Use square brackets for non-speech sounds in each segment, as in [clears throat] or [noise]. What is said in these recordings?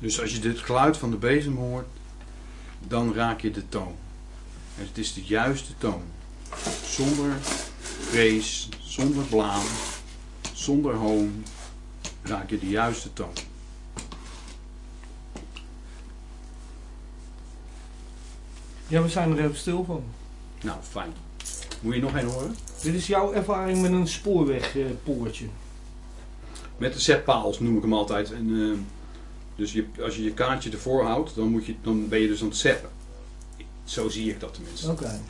Dus als je het geluid van de bezem hoort, dan raak je de toon. En het is de juiste toon. Zonder vrees, zonder blaam, zonder hoon, raak je de juiste toon. Ja, we zijn er even stil van. Nou, fijn. Moet je nog één horen? Dit is jouw ervaring met een spoorwegpoortje. Met de zetpaals noem ik hem altijd. En, eh, dus je, als je je kaartje ervoor houdt, dan, moet je, dan ben je dus aan het zeppen. Zo zie ik dat tenminste. Oké.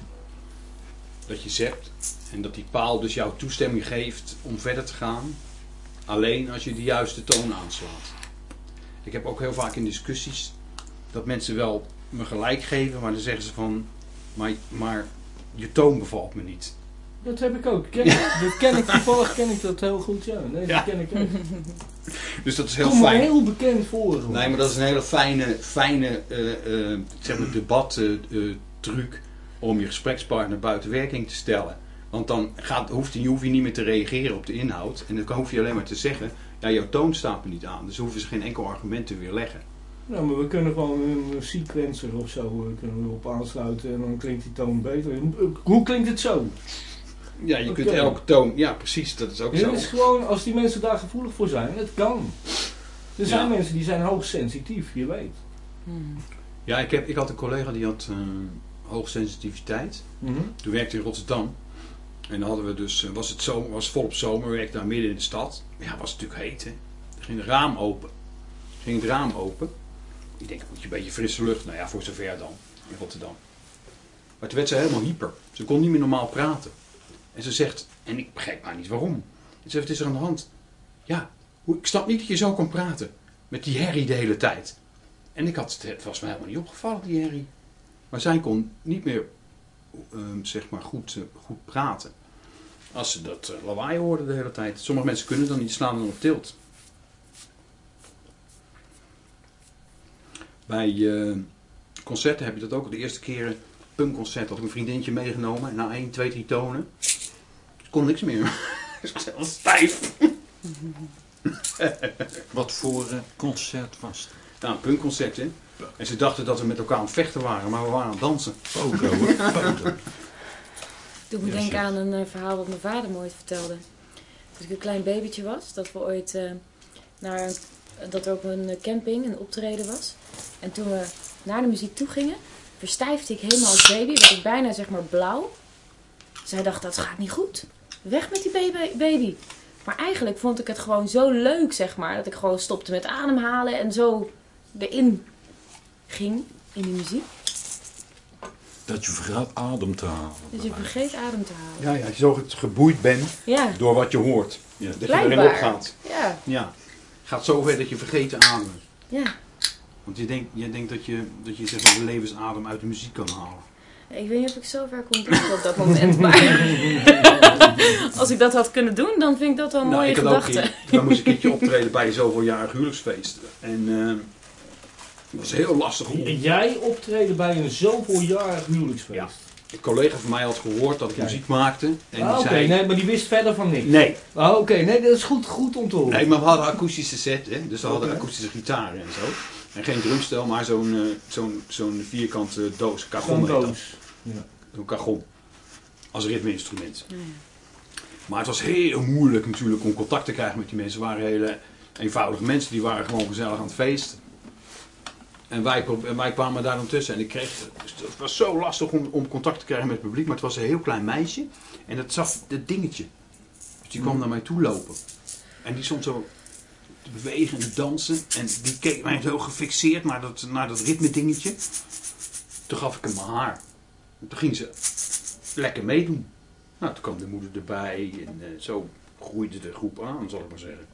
Dat je zept en dat die paal dus jouw toestemming geeft om verder te gaan. Alleen als je de juiste toon aanslaat. Ik heb ook heel vaak in discussies dat mensen wel me gelijk geven, maar dan zeggen ze van, maar, maar je toon bevalt me niet. Dat heb ik ook. Ken, Dat ken ik, toevallig ken ik dat heel goed, ja. Nee, Ja. dat ken ik ook. Dus dat is heel Komt me fijn. heel bekend voor. hoor. Nee, maar dat is een hele fijne, fijne eh, eh, zeg maar debattruc om je gesprekspartner buiten werking te stellen. Want dan gaat, hoeft hij, hoef je niet meer te reageren op de inhoud. En dan hoef je alleen maar te zeggen, ja, jouw toon staat me niet aan. Dus hoeven ze geen enkel argument te weerleggen. Nou, maar we kunnen gewoon een sequencer of zo eh, kunnen we op aansluiten en dan klinkt die toon beter. Hoe klinkt het zo? Ja, je kunt elke toon, ja precies, dat is ook Het zo. is gewoon, als die mensen daar gevoelig voor zijn, het kan. Er zijn Ja. mensen die zijn hoogsensitief, je weet. Hmm. Ja, ik, heb, ik had een collega die had eh hoogsensitiviteit. Toen werkte in Rotterdam. En dan hadden we dus, eh, was het zomer, was volop zomer, werkte daar midden in de stad. Ja, was het natuurlijk heet hè. Er ging het raam open. Er ging het raam open. Ik denk, moet je een beetje frisse lucht. Nou ja, voor zover dan, in Rotterdam. Maar toen werd ze helemaal hyper. Ze kon niet meer normaal praten. En ze zegt, en ik begrijp maar niet waarom. Ze zegt, wat is er aan de hand? Ja, ik snap niet dat je zo kan praten. Met die herrie de hele tijd. En ik had, het was me helemaal niet opgevallen, die herrie. Maar zij kon niet meer ehm, zeg maar goed, eh, goed praten. Als ze dat eh, lawaai hoorden de hele tijd. Sommige mensen kunnen dan niet slaan dan op tilt. Bij eh, concerten heb je dat ook. De eerste keren, punkconcert, had ik een vriendinnetje meegenomen. En na 1, 2, 3 tonen, kon niks meer. [laughs] Dus ik was helemaal stijf. [laughs] Wat voor eh, concert was het? Nou, een punkconcert, hè. En ze dachten dat we met elkaar aan het vechten waren, maar we waren aan het dansen. Foto, hè? Foto. Doe me Ja, denken aan een eh, verhaal dat mijn vader me ooit vertelde. Toen ik een klein babytje was, dat we ooit eh, naar dat er op een camping een optreden was. En toen we naar de muziek toe gingen, verstijfde ik helemaal als baby, werd ik bijna zeg maar blauw. Zij dacht dat gaat niet goed. Weg met die baby. baby. Maar eigenlijk vond ik het gewoon zo leuk, zeg maar, dat ik gewoon stopte met ademhalen en zo erin ging in die muziek. Dat je vergaat adem te halen. Dus je vergeet adem te halen. Ja, ja, je zo geboeid bent Ja, door wat je hoort. Ja. Dat je erin opgaat. ja, Ja. Gaat zo ver dat je vergeet te ademen. ja. Want je denkt, je denkt dat je, dat je zeg maar, de levensadem uit de muziek kan halen. Ik weet niet of ik zo ver kon denken op dat moment, maar [laughs] als ik dat had kunnen doen, dan vind ik dat wel een mooie ik had ook gedachte. een- wij moesten een keertje optreden bij een zoveeljarig huwelijksfeest. En eh, het was heel lastig om... En jij optreden bij een zoveeljarig huwelijksfeest. Ja. Een collega van mij had gehoord dat ik Kijk. muziek maakte. En Ah, die Oké, zei... nee, maar die wist verder van niks. nee. Ah, Oké, nee, dat is goed, goed om te horen. Nee, maar we hadden akoestische set, hè? dus we hadden akoestische gitaren en zo. En geen drumstel, maar zo'n eh, zo'n zo'n vierkante doos, Zo'n kagon heet dat. doos. Ja. Zo'n kagon. Als ritmeinstrument. Maar het was heel moeilijk natuurlijk om contact te krijgen met die mensen. Het waren hele eenvoudige mensen, die waren gewoon gezellig aan het feest. En wij, pro- en wij kwamen daar dan tussen. En ik kreeg, het was zo lastig om, om contact te krijgen met het publiek. Maar het was een heel klein meisje. En dat zag het dingetje. Dus die kwam naar mij toe lopen. En die stond zo te bewegen en te dansen. En die keek mij zo gefixeerd naar dat, naar dat ritme dingetje. Toen gaf ik hem mijn haar. En toen ging ze lekker meedoen. Nou, toen kwam de moeder erbij en eh, zo groeide de groep aan, zal ik maar zeggen.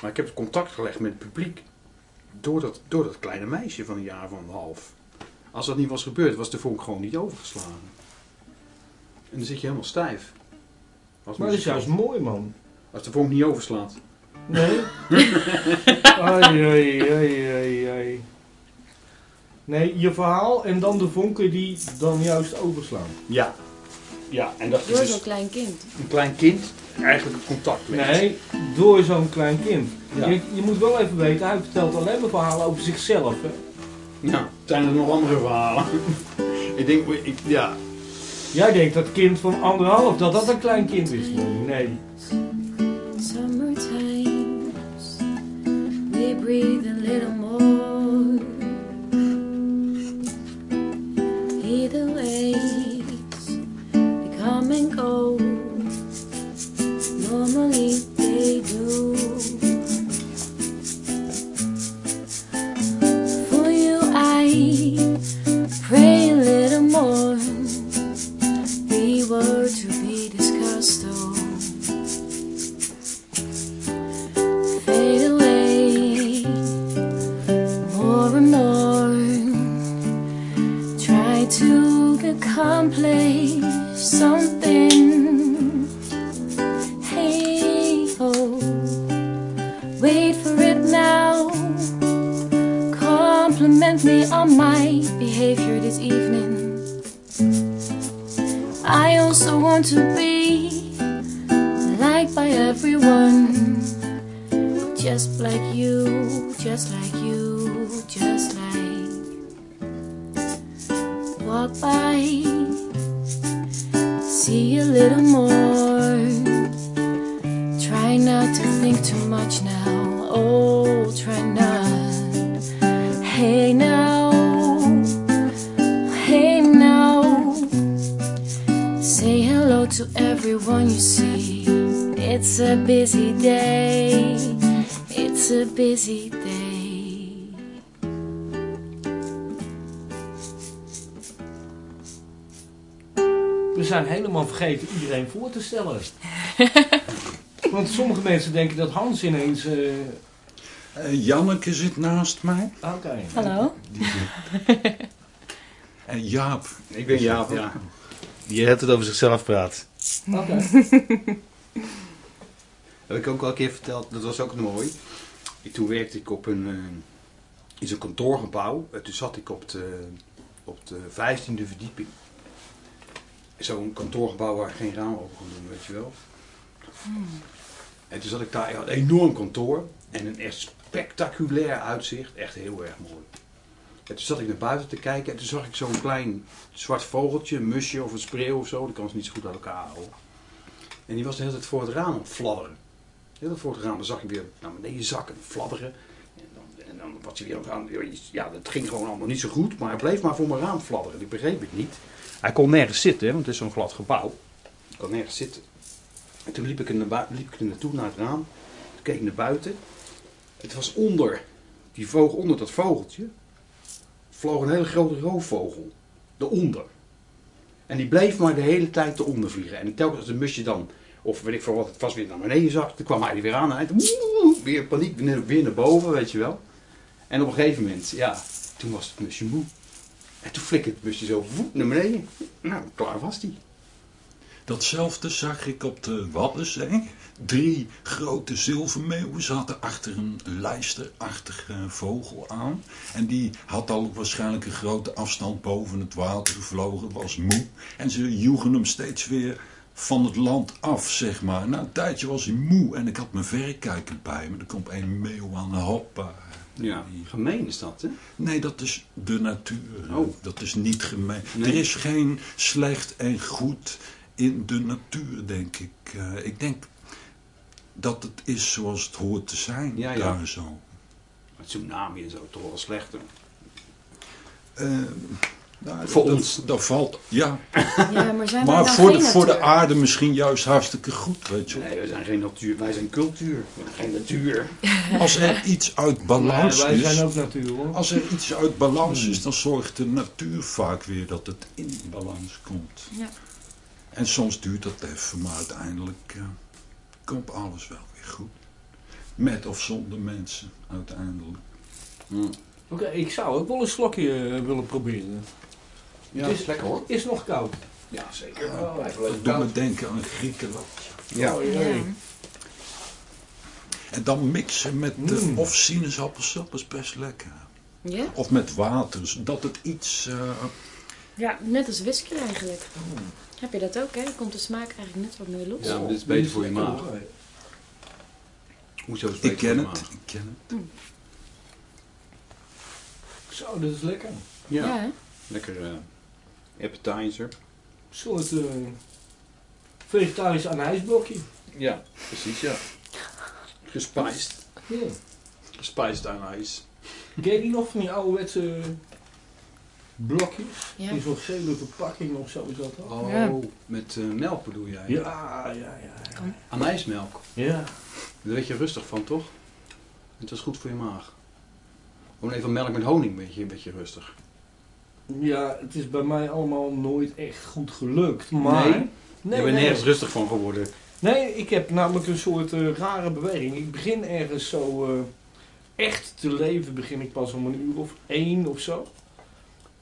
Maar ik heb contact gelegd met het publiek door dat, door dat kleine meisje van een jaar van een half. Als dat niet was gebeurd, was de vonk gewoon niet overgeslagen. En dan zit je helemaal stijf. Als Maar dat is juist mooi, man. Als de vonk niet overslaat. Nee? [laughs] ai, ai, ai, ai, ai. Nee, je verhaal en dan de vonken die dan juist overslaan. Ja. Ja, en dat Door is zo'n dus klein kind. een klein kind eigenlijk een contact legt. Nee, door zo'n klein kind. Ja. Je, je moet wel even weten, hij vertelt alleen maar verhalen over zichzelf. Hè? Ja, zijn er nog andere verhalen? [laughs] ik denk, ik, ja. Jij denkt dat kind van anderhalf, dat dat een klein kind is. Nee, we breathe a little more. Either ways, they come and go. Normally accomplish something. Hey, oh, wait for it now. Compliment me on my behavior this evening. I also want to be liked by everyone. Just like you, just like little more. Try not to think too much now. Oh, try not. Hey now, hey now. Say hello to everyone you see. It's a busy day. It's a busy day. Zijn helemaal vergeten iedereen voor te stellen. [laughs] Want sommige mensen denken dat Hans ineens... eh, Eh, Janneke zit naast mij. Oké. Hallo? En [laughs] Jaap. Ik ben Jaap, ja. Die het het over zichzelf praat. Oké. [laughs] Heb ik ook al een keer verteld, dat was ook mooi. Ik, toen werkte ik op een, eh, in zo'n kantoorgebouw. En toen zat ik op de, op de vijftiende verdieping. Zo'n kantoorgebouw waar geen raam open kon doen, weet je wel. En toen zat ik daar, ik had een enorm kantoor. En een echt spectaculair uitzicht. Echt heel erg mooi. En toen zat ik naar buiten te kijken en toen zag ik zo'n klein zwart vogeltje, een musje of een spreeuw of zo. Dat kan ze niet zo goed uit elkaar houden. En die was de hele tijd voor het raam aan het fladderen. De hele tijd voor het raam, dan zag ik weer naar beneden zakken, fladderen. En dan, en dan was hij weer aan het Ja, dat ging gewoon allemaal niet zo goed, maar hij bleef maar voor mijn raam fladderen. Ik begreep het niet. Hij kon nergens zitten, want het is zo'n glad gebouw. Hij kon nergens zitten. En toen liep ik, er naar liep ik naartoe, naar het raam. Toen keek ik naar buiten. Het was onder, die vogel, onder dat vogeltje, vloog een hele grote roofvogel. Eronder. En die bleef maar de hele tijd eronder vliegen. En telkens als een musje dan, of weet ik veel wat, het was weer naar beneden zag, toen kwam hij er weer aan en hij weer paniek, weer weer naar boven, weet je wel. En op een gegeven moment, ja, toen was het musje moe. En toen flikkerde het musje zo woep, naar beneden. Nou, klaar was die. Datzelfde zag ik op de Waddenzee. Drie grote zilvermeeuwen zaten achter een lijsterachtige vogel aan. En die had al waarschijnlijk een grote afstand boven het water gevlogen, was moe. En ze joegen hem steeds weer van het land af, zeg maar. Na een tijdje was hij moe en ik had mijn verrekijker bij me. Er komt een meeuw aan, hoppa. Ja, gemeen is dat, hè? Nee, dat is de natuur. Oh. Dat is niet gemeen. Nee. Er is geen slecht en goed in de natuur, denk ik. Eh, ik denk dat het is zoals het hoort te zijn, Ja, ja. daar zo. Met tsunami en zo, toch wel slechter. Eh, nou, Voor dat- ons. Dat valt, ja. Ja, maar zijn wij Maar voor de, voor de aarde misschien juist hartstikke goed, weet je. Nee, wij zijn geen natuur, wij zijn cultuur. Zijn geen natuur. [laughs] Als er iets uit balans wij is... zijn ook natuur hoor. Als er iets uit balans is, dan zorgt de natuur vaak weer dat het in balans komt. Ja. En soms duurt dat even, maar uiteindelijk eh, komt alles wel weer goed. Met of zonder mensen, uiteindelijk. Oké, ik zou ook wel een slokje eh, willen proberen. Ja, Het is- lekker hoor. Is nog koud. Ja, zeker. Oh, Dat doet me denken aan Griekenland. Ja. Oh, Ja. En dan mixen met eh, Mm. of sinaasappelsap is best lekker. Ja? Of met water, zodat het iets, eh, Ja, net als whisky eigenlijk. Heb je dat ook, hè? Dan komt de smaak eigenlijk net wat meer los. Ja, maar dit is beter voor je maag. hoor. Hoezo is het Ik beter ken voor je het, maag? ik ken het. Zo, dit is lekker. Ja, Ja, hè? lekker eh appetizer. Een soort eh vegetarisch anijsblokje. Ja, precies, ja. Gespiced. Ja. Gespiced aan ijs. Ken je die nog van die ouderwetse blokjes? Ja. In zo'n gele verpakking of zo is dat? Oh, Ja. met eh, melk bedoel jij? Ja, ja, ja. ja. Anijsmelk. Ja. Daar werd je rustig van, toch? Het is goed voor je maag. Gewoon even melk met honing, weet je, een beetje rustig. Ja, het is bij mij allemaal nooit echt goed gelukt. Maar... Nee? Nee, je bent nee. nergens rustig van geworden. Nee, ik heb namelijk een soort eh, rare beweging. Ik begin ergens zo eh, echt te leven, begin ik pas om een uur of één of zo.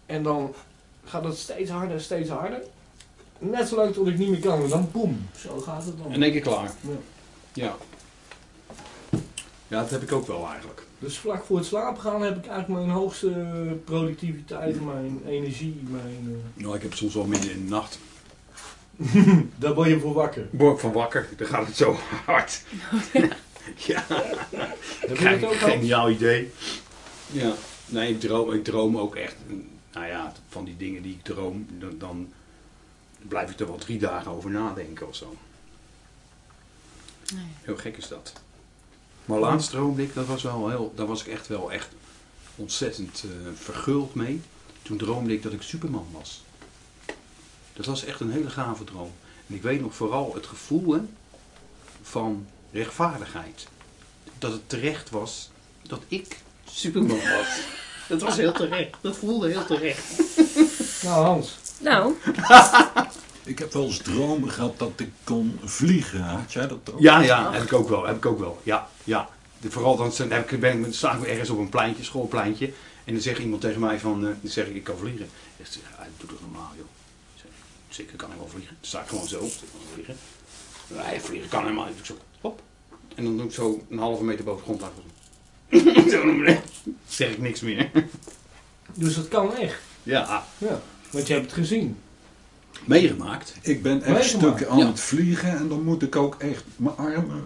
En dan gaat het steeds harder, steeds harder. Net zo lang tot ik niet meer kan en dan boem. Zo gaat het dan. In één keer klaar. Ja. Ja. Ja, dat heb ik ook wel eigenlijk. Dus vlak voor het slapen gaan heb ik eigenlijk mijn hoogste productiviteit, mijn energie, mijn... [laughs] Nou, ik heb soms wel midden in de nacht. eh, Daar word je voor wakker. Word ik van wakker, dan gaat het zo hard. [laughs] [laughs] ja, Heb je dat ook geniaal idee. Ja, nee, ik droom, ik droom ook echt, nou ja, van die dingen die ik droom, dan, dan blijf ik er wel drie dagen over nadenken of zo. Nee. Heel gek is dat. Maar laatst droomde ik, dat was wel heel, daar was ik echt wel echt ontzettend eh, verguld mee. Toen droomde ik dat ik Superman was. Dat was echt een hele gave droom. En ik weet nog vooral het gevoel hè, van rechtvaardigheid. Dat het terecht was dat ik Superman was. [laughs] Dat was heel terecht. Dat voelde heel terecht. Nou Hans, [laughs] [laughs] Nou, Ik heb wel eens dromen gehad dat ik kon vliegen. Had jij dat ook? Ja, ja, heb ik ook wel. Heb ik ook wel. Ja, ja. De- vooral dan zijn- heb ik, ben ik, sta ik ergens op een pleintje, schoolpleintje. En dan zegt iemand tegen mij van, eh, dan zeg ik, ik kan vliegen. Ik zeg, ah, doe toch normaal joh. Ik zeg, Zeker kan ik wel vliegen. Dan sta ik gewoon zo, ik kan wel vliegen. Nee, vliegen kan helemaal niet. Ik zo, hop. En dan doe ik zo een halve meter boven de grond laten. [laughs] zo. Zeg ik niks meer. dus dat kan echt. Ja, Ja, want je hebt het gezien. Meegemaakt. Ik ben echt Meegemaakt. stukken aan Ja. het vliegen en dan moet ik ook echt mijn armen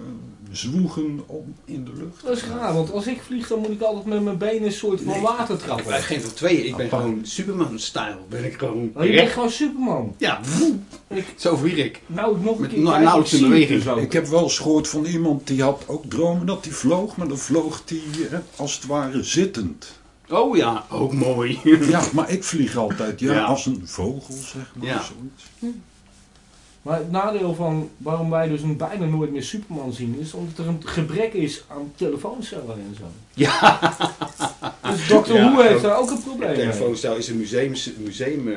zwoegen om in de lucht. Dat is raar, want als ik vlieg, dan moet ik altijd met mijn benen een soort van Nee. water Ik trappen. ben geen van tweeën. Ik ben gewoon Superman-style. Ben ik gewoon Oh, je bent gewoon Superman. Ja, Ik- zo vlieg ik. Nou, nog een Met keer. nou- nauwelijks ik in beweging. dus. Ik heb wel eens gehoord van iemand die had ook dromen dat hij vloog, maar dan vloog hij eh, als het ware zittend. Oh ja, ook mooi. [laughs] Ja, maar ik vlieg altijd ja, Ja. als een vogel, zeg maar. Ja. Zoiets. Maar het nadeel van waarom wij dus een bijna nooit meer Superman zien, is omdat er een gebrek is aan telefooncellen en zo. Ja, [laughs] Dus Dr. Ja, Who heeft daar ook een probleem mee. telefoonstel is een museumstuk museum, eh,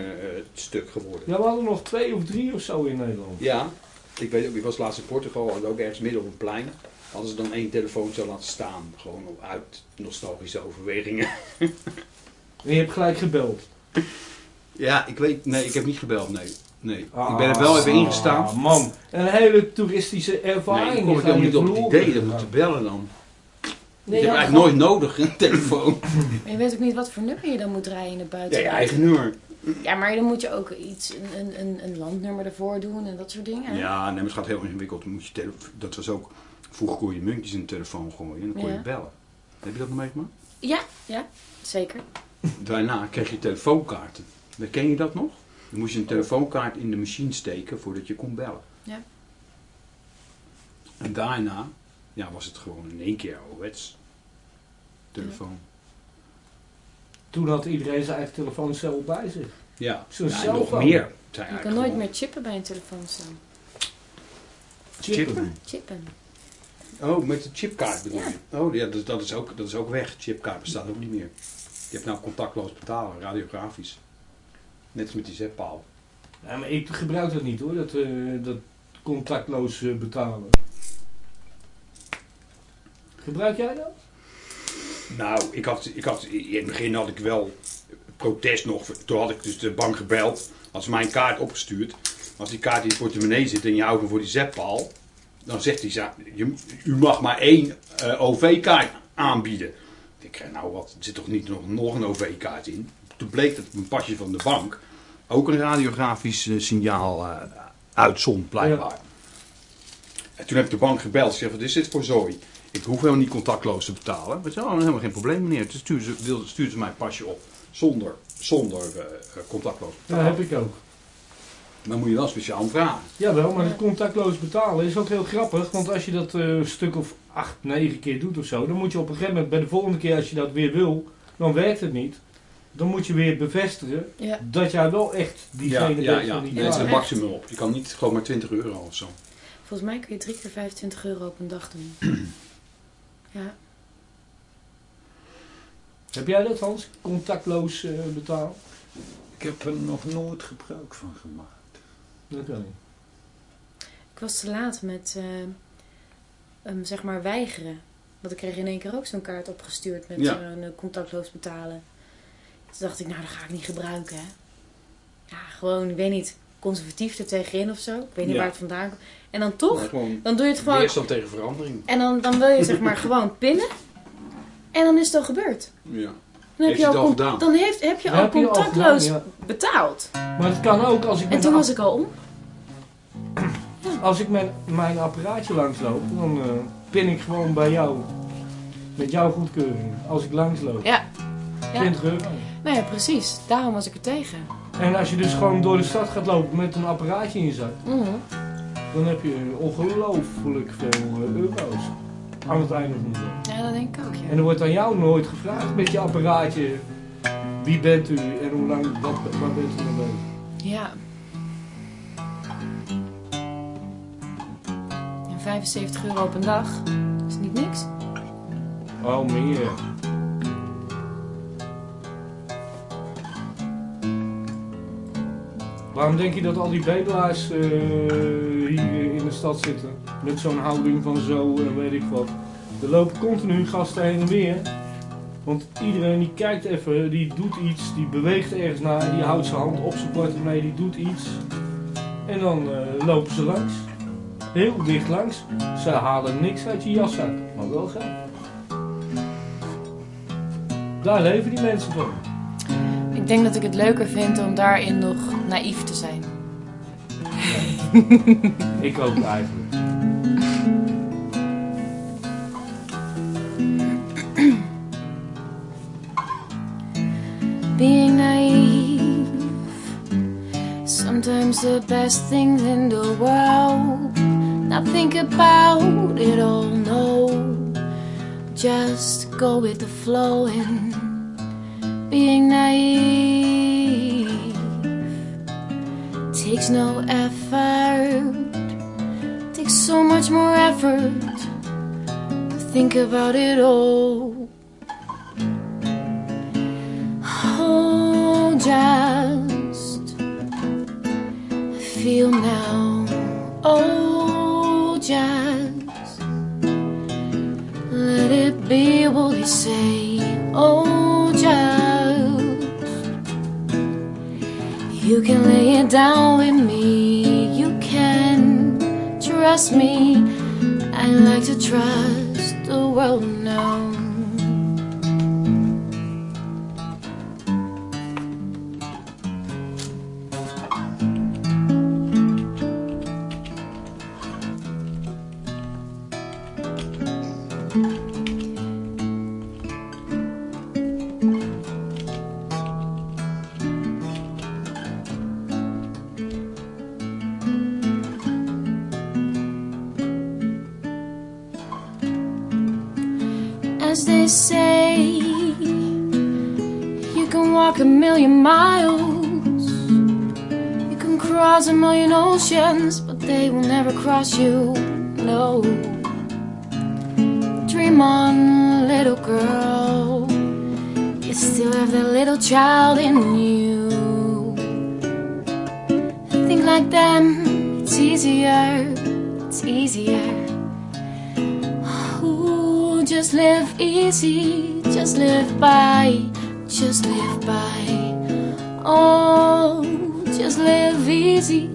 stuk geworden. Ja, we hadden nog twee of drie of zo in Nederland. Ja, ik weet ook, ik was laatst in Portugal en ook ergens midden op een plein. Hadden ze dan één telefooncel laten staan. Gewoon op- uit nostalgische overwegingen. En [laughs] je hebt gelijk gebeld. Ja, ik weet, nee, ik heb niet gebeld, nee. Nee, Ah, ik ben er wel even ingestaan. Ah, man, een hele toeristische ervaring. Nee, ik kom ik helemaal niet op het idee, dan moet je bellen dan. Nee, je hebt eigenlijk nooit nodig, een telefoon. [laughs] en je weet ook niet wat voor nummer je dan moet rijden in de Ja, buitenland. je eigen nummer. Ja, maar dan moet je ook iets, een, een, een landnummer ervoor doen en dat soort dingen. Ja, nee, maar het gaat heel ingewikkeld. Dan moet je dat was ook, vroeger kon je muntjes in de telefoon gooien en dan kon Ja. je bellen. Heb je dat nog meegemaakt? ja, ja, zeker. Daarna kreeg je telefoonkaarten. Ken je dat nog? Dan moest je een telefoonkaart in de machine steken voordat je kon bellen. Ja. En daarna ja, was het gewoon in één keer ouderwets. Telefoon. Toen had iedereen zijn eigen telefooncel bij zich. Ja, Zo'n ja nog meer. Je kan nooit gewoon meer chippen bij een telefooncel. Chippen? Chippen. Oh, met de chipkaart bedoel je? Oh ja, dat, dat, is ook, dat is ook weg. Chipkaart bestaat ook niet meer. Je hebt nou contactloos betalen, radiografisch. Net als met die zetpaal. Ja, maar ik gebruik dat niet hoor, dat, eh, dat contactloos eh, betalen. Gebruik jij dat? Nou, ik had, ik had, in het begin had ik wel protest nog. Toen had ik dus de bank gebeld. Als ze mijn kaart opgestuurd. Als die kaart in je portemonnee zit en je houdt hem voor die zetpaal. Dan zegt hij, je, u mag maar één eh, OV-kaart aanbieden. Ik denk, nou wat, er zit toch niet nog, nog een OV-kaart in? Toen bleek dat een pasje van de bank. ook een radiografisch eh, signaal eh, uitzond, blijkbaar. En toen heb ik de bank gebeld. Ze zei, wat is dit voor zooi? Ik hoef helemaal niet contactloos te betalen. Maar ze oh, helemaal geen probleem meneer. Toen stuurde ze, stuurde ze mij een pasje op. Zonder, zonder contactloos Dat betalen. heb ik ook. Dan moet je wel speciaal vragen. Jawel, maar het contactloos betalen is ook heel grappig. Want als je dat eh, een stuk of acht, negen keer doet of zo, dan moet je op een gegeven moment bij de volgende keer als je dat weer wil, dan werkt het niet. Dan moet je weer bevestigen Ja. dat jij wel echt diegene ja, ja, bent ja. die Nee, het is het maximum op. Je kan niet gewoon maar 20 euro of zo. Volgens mij kun je drie keer 25 euro op een dag doen. [clears throat] ja. Heb jij dat Hans? Contactloos betalen? Ik heb er nog nooit gebruik van gemaakt. Dat kan niet. Ik was te laat met, eh, zeg maar, weigeren. Want ik kreeg in één keer ook zo'n kaart opgestuurd met Ja. een eh, contactloos betalen. Toen dacht ik, nou, dat ga ik niet gebruiken, hè. Ja, gewoon, ik weet niet, conservatief er tegenin of zo. Ik weet niet Ja. waar het vandaan komt. En dan toch, Nee, gewoon dan doe je het gewoon... weerstand tegen verandering. En dan, dan wil je zeg maar [laughs] gewoon pinnen. En dan is het al gebeurd. Ja. Dan heb je al, al con- gedaan? Dan heeft, heb je Dan al heb je al contactloos betaald. Maar het kan ook als ik En toen was ik al om. [clears throat] als ik met mijn apparaatje langsloop, dan eh, pin ik gewoon bij jou. Met jouw goedkeuring. Als ik langsloop. Ja. Ja. 20 euro. Nou ja, precies. Daarom was ik er tegen. En als je dus gewoon door de stad gaat lopen met een apparaatje in je zak, Mhm. dan heb je ongelooflijk veel eh, euro's aan het einde van de dag. Ja, dat denk ik ook, En ja. er wordt aan jou nooit gevraagd met je apparaatje, wie bent u en hoe lang, wat, waar bent u bezig? Ja. En 75 euro op een dag is niet niks. Oh, meer. Waarom denk je dat al die bedelaars eh, hier in de stad zitten? Met zo'n houding van zo en weet ik wat. Er lopen continu gasten heen en weer. Want iedereen die kijkt even, die doet iets, die beweegt ergens naar, die houdt zijn hand op zijn portemonnee, die doet iets. En dan eh, lopen ze langs. Heel dicht langs. Ze halen niks uit je jaszak, maar wel geld. Daar leven die mensen van. Ik denk dat ik het leuker vind om daarin nog naïef te zijn. [laughs] Ik ook eigenlijk. [clears throat] Being naive, sometimes the best things in the world. Not think about it all, no. Just go with the flow and being naive takes no effort. Takes so much more effort to think about it all. Oh, just feel now. Oh, just let it be what we say. Oh, you can lay it down with me. You can trust me. I like to trust the world now. As they say, you can walk a million miles, you can cross a million oceans, but they will never cross you. No. Dream on, little girl. You still have that little child in you. Think like them, it's easier, it's easier. Just live easy, just live by, just live by. Oh, just live easy,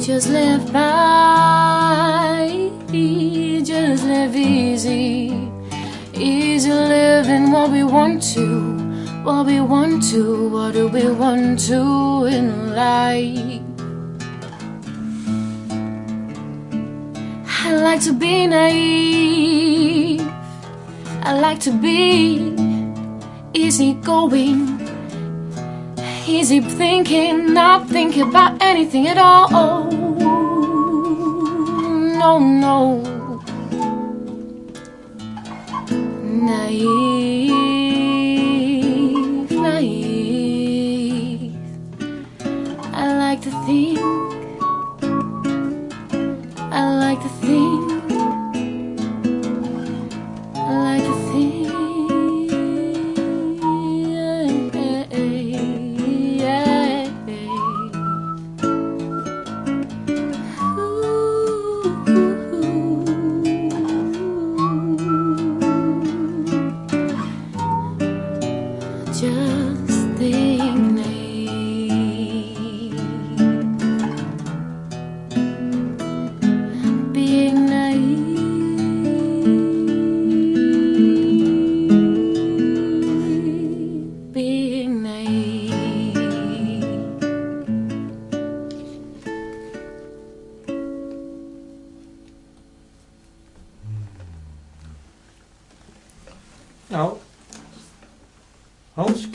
just live by, just live easy. Easy living what we want to, what we want to, what do we want to in life? I like to be naive. I like to be easy going, easy thinking, not thinking about anything at all. No, no. Naive,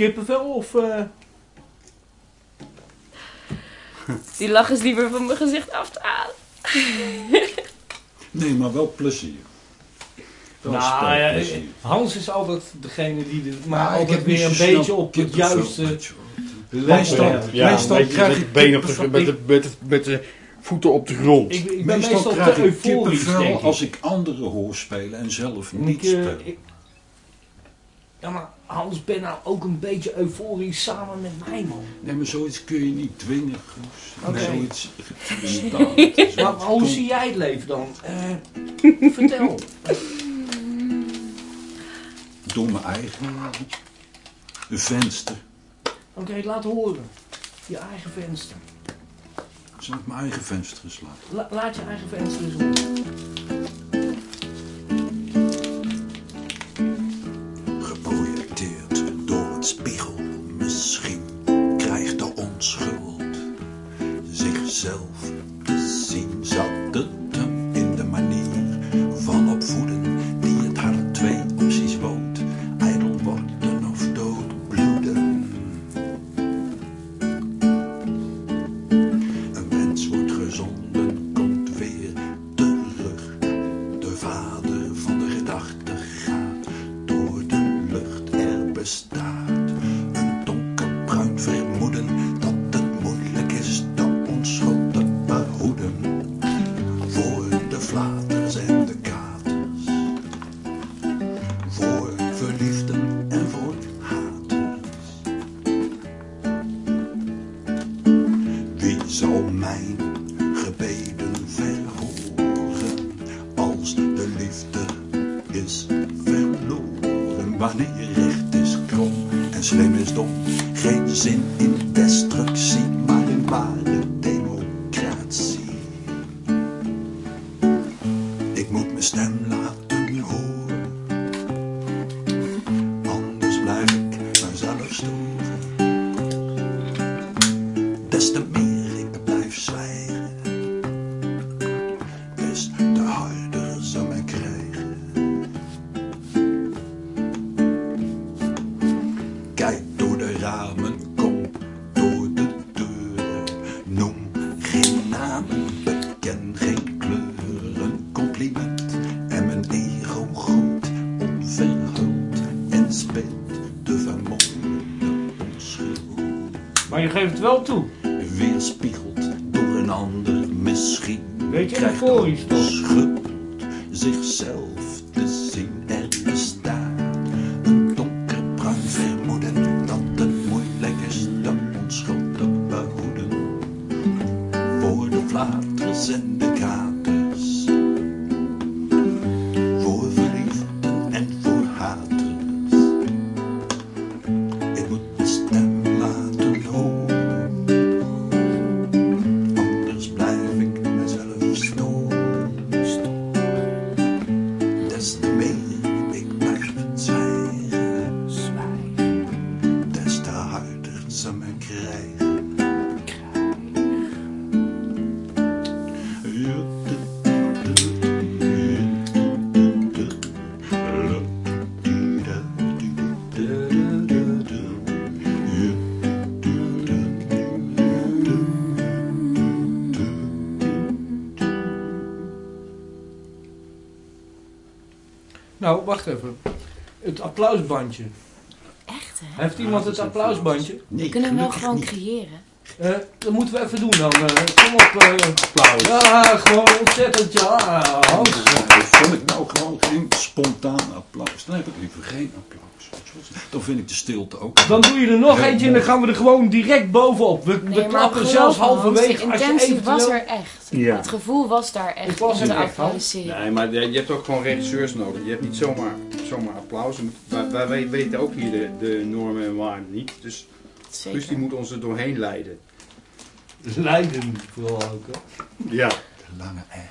kippenvel of... eh, [laughs] Die lach is niet meer van mijn gezicht af te halen. Nee, maar wel plezier. Wel nou, ja. Hans is altijd degene die het maar ik altijd weer een beetje op het juiste... Meestal, Ja, Ja, meestal met, krijg ik de benen op de, met, de, met, de, met de voeten op de grond. Ik, ik ben Meestal, meestal krijg te ik kippenvel als ik anderen hoor spelen en zelf Ik, niet eh, speel. ik- ja, maar Hans, ben nou ook een beetje euforisch samen met mij, man. Nee, maar zoiets kun je niet dwingen, Guus. Oké. Zoiets. [laughs] Maar, maar hoe zie jij het leven dan? Eh, vertel. Door mijn eigen een venster. Oké, laat horen. Je eigen venster. Zal ik mijn eigen venster slaan? La- laat je eigen venster eens horen. Er bestaat Nou, wacht even. Het applausbandje. Echt, hè? Heeft iemand het applausbandje? Nee, We kunnen hem wel gewoon niet. creëren. Eh, dat moeten we even doen dan. eh. kom op. eh. Applaus. Ja, gewoon ontzettend. Ja, Hans. Vond ik nou gewoon geen spontaan applaus. Dan heb ik liever geen applaus. Dan vind ik de stilte ook. Dan doe je er nog eentje en dan gaan we er gewoon direct bovenop. We, Nee, klappen zelfs halverwege. De Als je intentie was er echt. Ja. Het gevoel was daar echt. Het was er echt. Nee, maar je hebt ook gewoon regisseurs nodig. Je hebt niet zomaar, zomaar applaus. Wij, wij- wij weten ook hier de, de normen en waarden niet. Dus Guus die moet ons er doorheen leiden. Leiden vooral ook. Hè. Ja. De lange ei.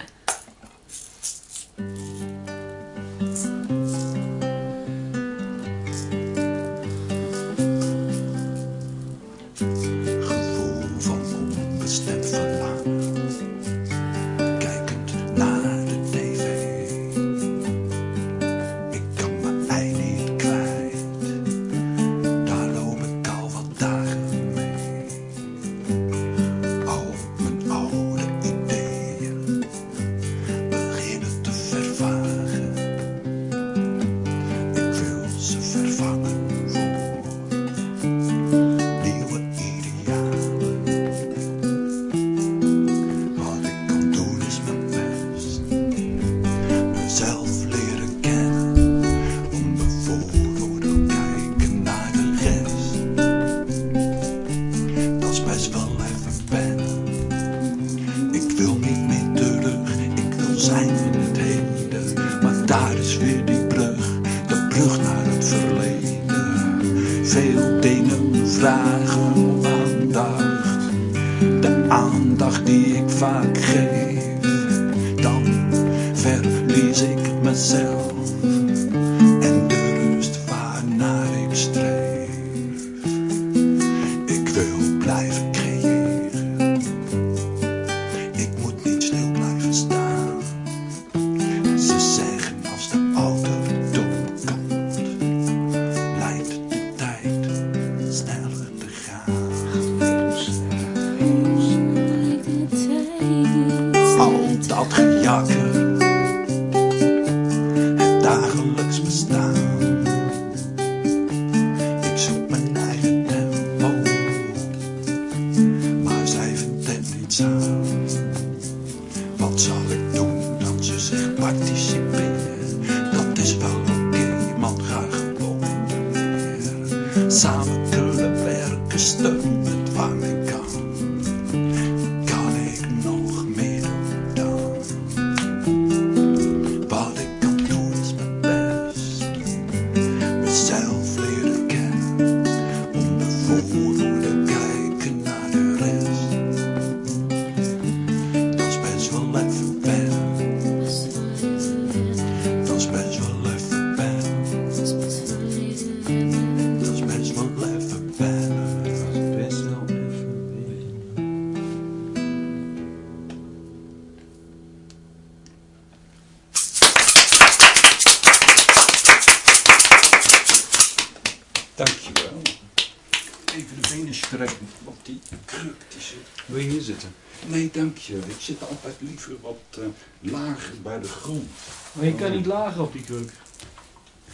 Kan niet lager op die kruk.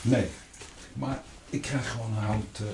Nee, maar ik krijg gewoon hout, eh,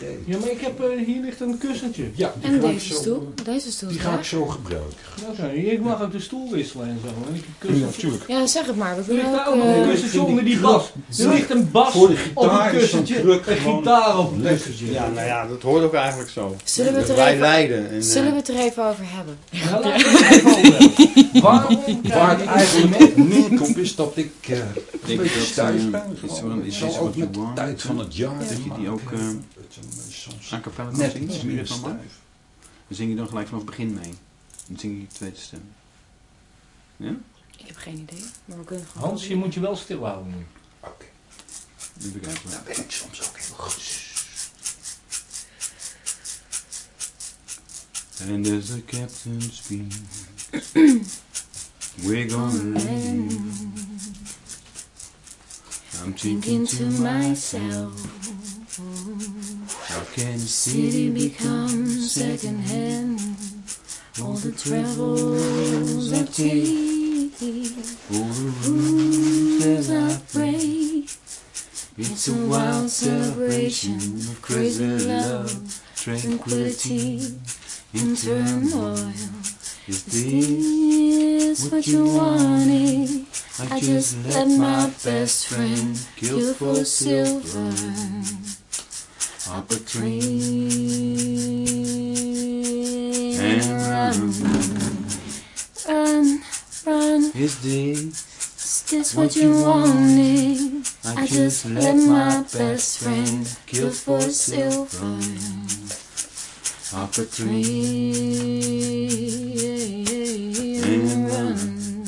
reet. Ja, maar ik heb, eh, hier ligt een kussentje. Ja, die En ga ik deze zo, stoel. eh, Deze stoel Die is ga ik zo gebruiken. Oké, ik mag ook de stoel wisselen en zo. En ik heb Ja, natuurlijk. Ja, zeg het maar. We Er kunnen ook... ook nog eh, een kussentje onder die bas. Er ligt een bas Voor de op gitaar een is kussentje. Een gewoon gitaar op een lekker. kussentje. Ja, nou ja, dat hoort ook eigenlijk zo. Zullen we het er Wij even- leiden. En, Zullen we eh, het er even over hebben? Ja, laten we het even over hebben. [laughs] Waarom Waar het eigenlijk eigenlijk op is dat ik eh, een beetje eh, ben. Het iets zal wat ook met de tijd van het jaar Ja. te Dat je die ook, eh. Het is soms a cappella kan net zingen, iets meer dat dan. Dan zing je dan gelijk vanaf het begin mee. Dan zing je je tweede stem. Ja? Ik heb geen idee. Maar we kunnen gewoon... Hans, je moet je wel stilhouden nu. Oké, Nu begrijp ik daar ben ik soms ook heel goed. And as the captain speaks, [clears throat] we're gonna leave. I'm Thinking to myself, How can a city become secondhand? All the travels I take, all the rules that I break. It's a wild celebration of crazy love, tranquility, in turmoil. Is this what you wanted? I just let my best friend kill for silver up a tree and run, run, run. Is this, this what, you wanted? I just let my best friend kill for silver up a tree and run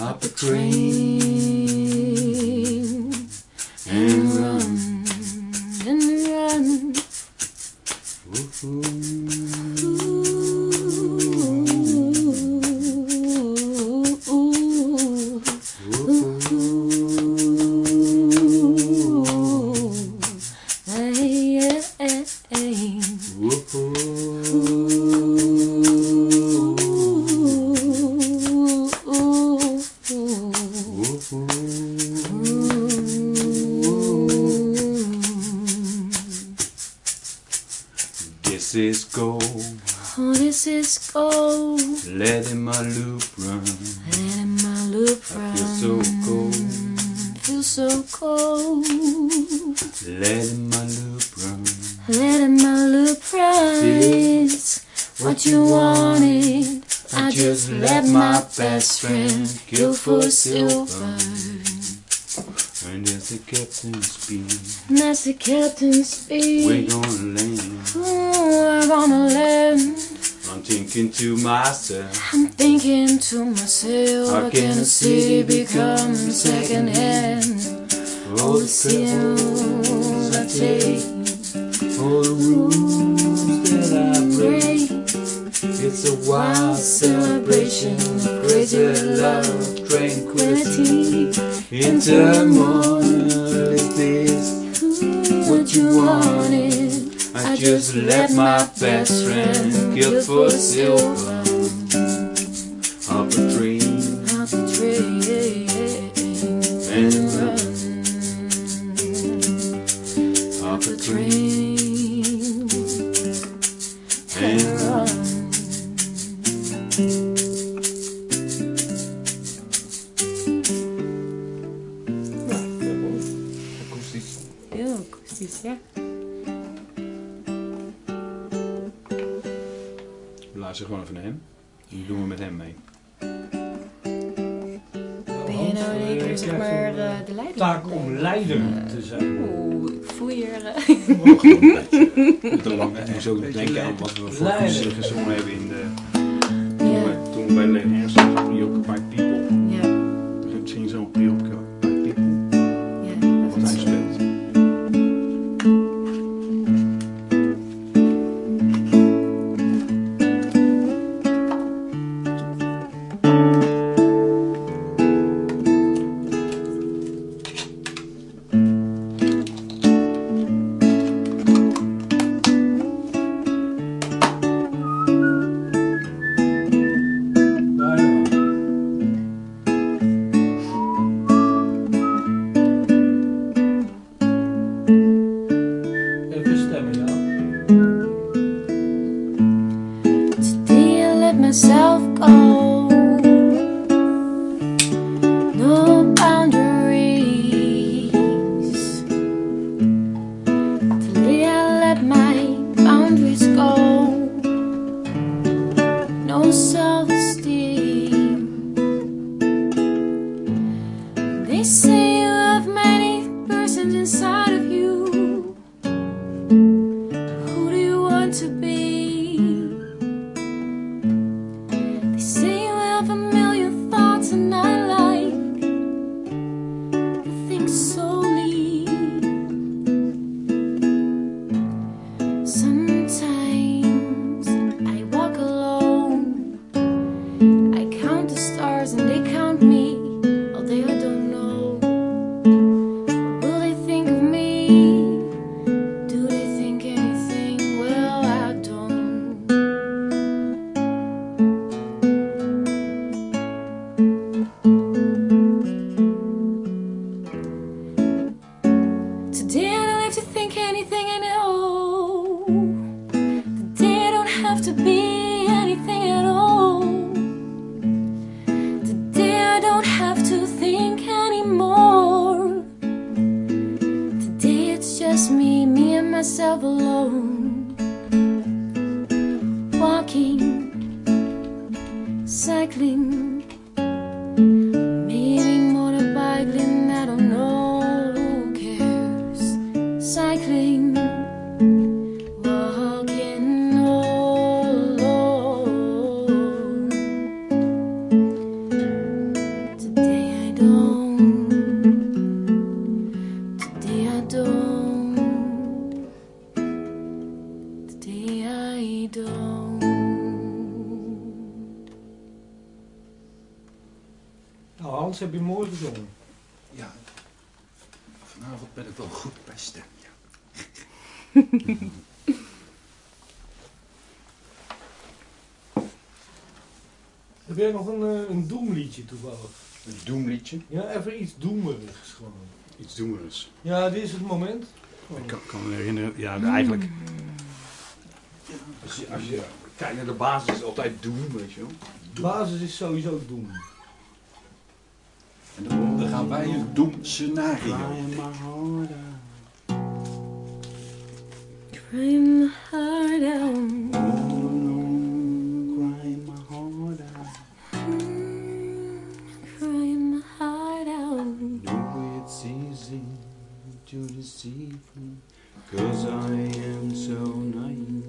up a tree. captain speaks. We're gonna land. Oh, we're gonna land. I'm thinking to myself. I'm thinking to myself. How can I can see becoming second hand? All the silver. my best friend, gilt for silver. toevallig. Een doemliedje? Ja, even iets doemerigs gewoon. Iets doemerigs. Ja, dit is het moment. Oh. Ik kan, me herinneren, ja, eigenlijk. Als je, als je kijkt naar de basis, is altijd doem, weet je wel. De basis is sowieso doem. En dan, gaan wij een doem scenario. you deceive me, cause I am so naive.